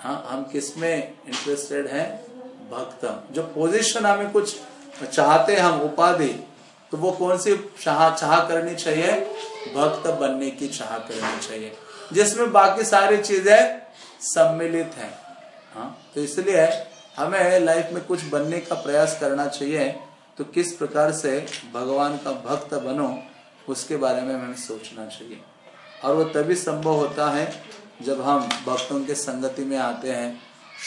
हाँ हम किसमें इंटरेस्टेड हैं? भक्त जो पोजीशन हमें कुछ चाहते हैं, हम उपाधि तो वो कौन सी चाह चाह करनी चाहिए? भक्त बनने की चाह करनी चाहिए। जिसमें बाकी सारी चीज़ें सम्मिलित हैं। हाँ तो इसलिए हमें लाइफ में कुछ बनने का प्रयास करना चाहिए। तो किस प्रकार से भगवान का भक्त बनो, उसके बारे में हमें सोचना चाहिए। और वो तभी संभव होता है जब हम भक्तों के संगति में आते हैं,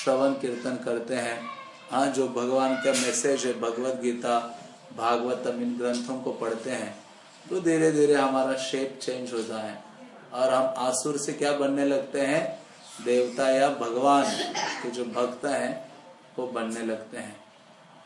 श्रवण कीर्तन करते हैं। हाँ जो भगवान का मैसेज है, भगवत गीता भागवतम इन ग्रंथों को पढ़ते हैं तो धीरे धीरे हमारा शेप चेंज होता है। और हम आसुर से क्या बनने लगते हैं? देवता या भगवान के जो भक्त हैं, वो बनने लगते हैं।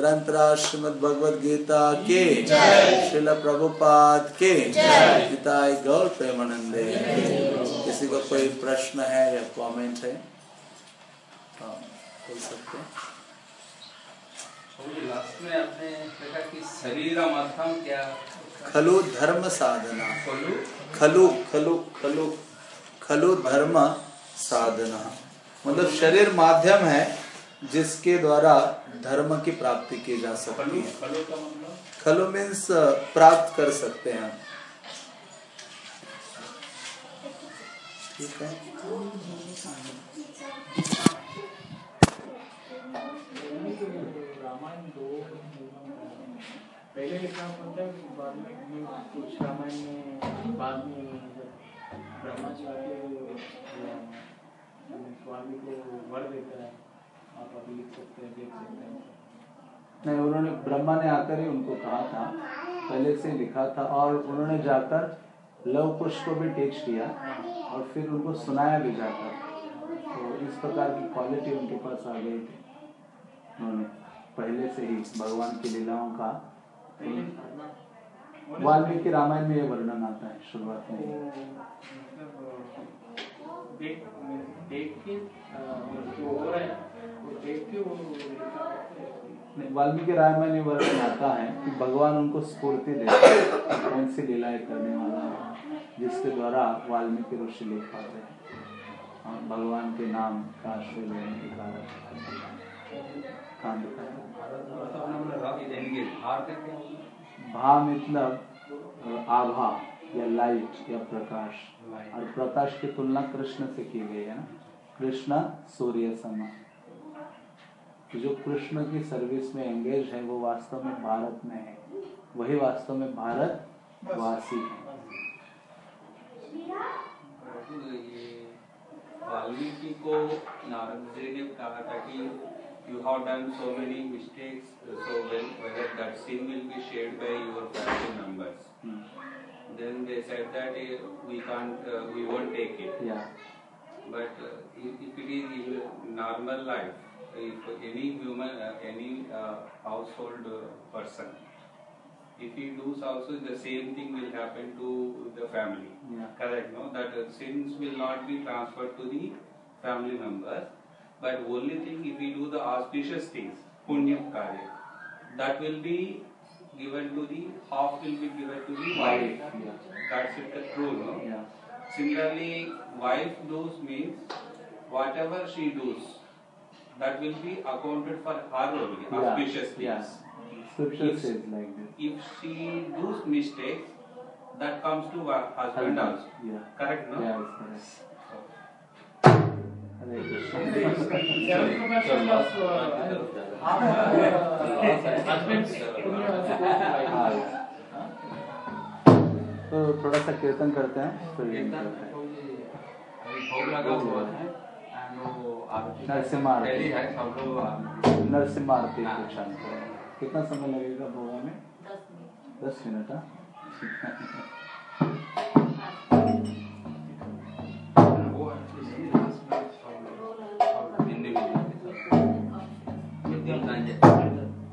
श्रीमद भगवद गीता के शिल प्रभुपाद के पिताई गौर प्रेमानंदे किसी को कोई प्रश्न है या कमेंट है? हाँ बोल सकते हैं। लास्ट में आपने देखा कि शरीर माध्यम क्या? खलु धर्म साधना। खोलू? खलु खलु खलु खलु धर्म साधना। मतलब शरीर माध्यम है जिसके द्वारा धर्म की प्राप्ति की जा सकती है। खलू का मतलब? मीन्स प्राप्त कर सकते हैं ठीक है? पहले लिखा होता है बाद में कुछ रामायण में बाद में ब्रह्मा स्वामी को वर देता है। आप अभी लिख सकते हैं, देख सकते हैं। नहीं, उन्होंने, ब्रह्मा ने आकर ही उनको कहा था, पहले से लिखा था, और उन्होंने जाकर लव कुश को भी टीच किया, और फिर उनको सुनाया भी जाकर। तो इस प्रकार की क्वालिटी उनके पास आ गई थी। उन्होंने पहले से ही भगवान की लीलाओं का वाल्मीकि रामायण में यह वर्णन आता है शुरुआत में। मतलब देख देख के जो हो रहा है वो देख के वो वाल्मीकि रामायण में वर्णन आता है कि भगवान उनको स्फूर्ति देते हैं कौन सी लीलाएँ करने वाला है जिसके द्वारा वाल्मीकि ऋषि लिख पाते हैं और भगवान के नाम का आश्रय लेने के कारण हाँ बताएँ। मतलब हमने रॉक देंगे भार का क्या होगा? भा मतलब आभा या लाइट या प्रकाश. और प्रकाश की तुलना कृष्ण से की गई है ना? कृष्ण सूर्य समा. तो जो कृष्ण की सर्विस में एंगेज है वो वास्तव में भारत में है. वही वास्तव में भारत वासी है. वाल्मीकि को नारद जी ने कहा था कि you have done so many mistakes so well whether that sin will be shared by your family members. Hmm, then they said that eh, we can't uh, we won't take it या But uh, if, if it is in normal life, if any human, uh, any uh, household uh, person, if he does also the same thing will happen to the family. Yeah. Correct, no? That uh, sins will not be transferred to the family members. But only thing if we do the auspicious things, punyam karya, that will be given to the half will be given to the wife. Yeah. That's it, the true, no? Yeah. Similarly, wife does means whatever she does, that will be accounted for her only, Yeah. auspicious things. Yeah. Scripture If- says like this. If she does mistakes, that comes to her husband also. Yeah. Correct, no? Yeah, it's correct. Hare Krishna. हाँ. तो थोड़ा सा कीर्तन करते हैं फिर हैं। है आरती नरसिम्हा आरती। है नरसिम्हा आरती करें कितना समय लगेगा भोगा में? दस मिनट। दस मिनट हाँ।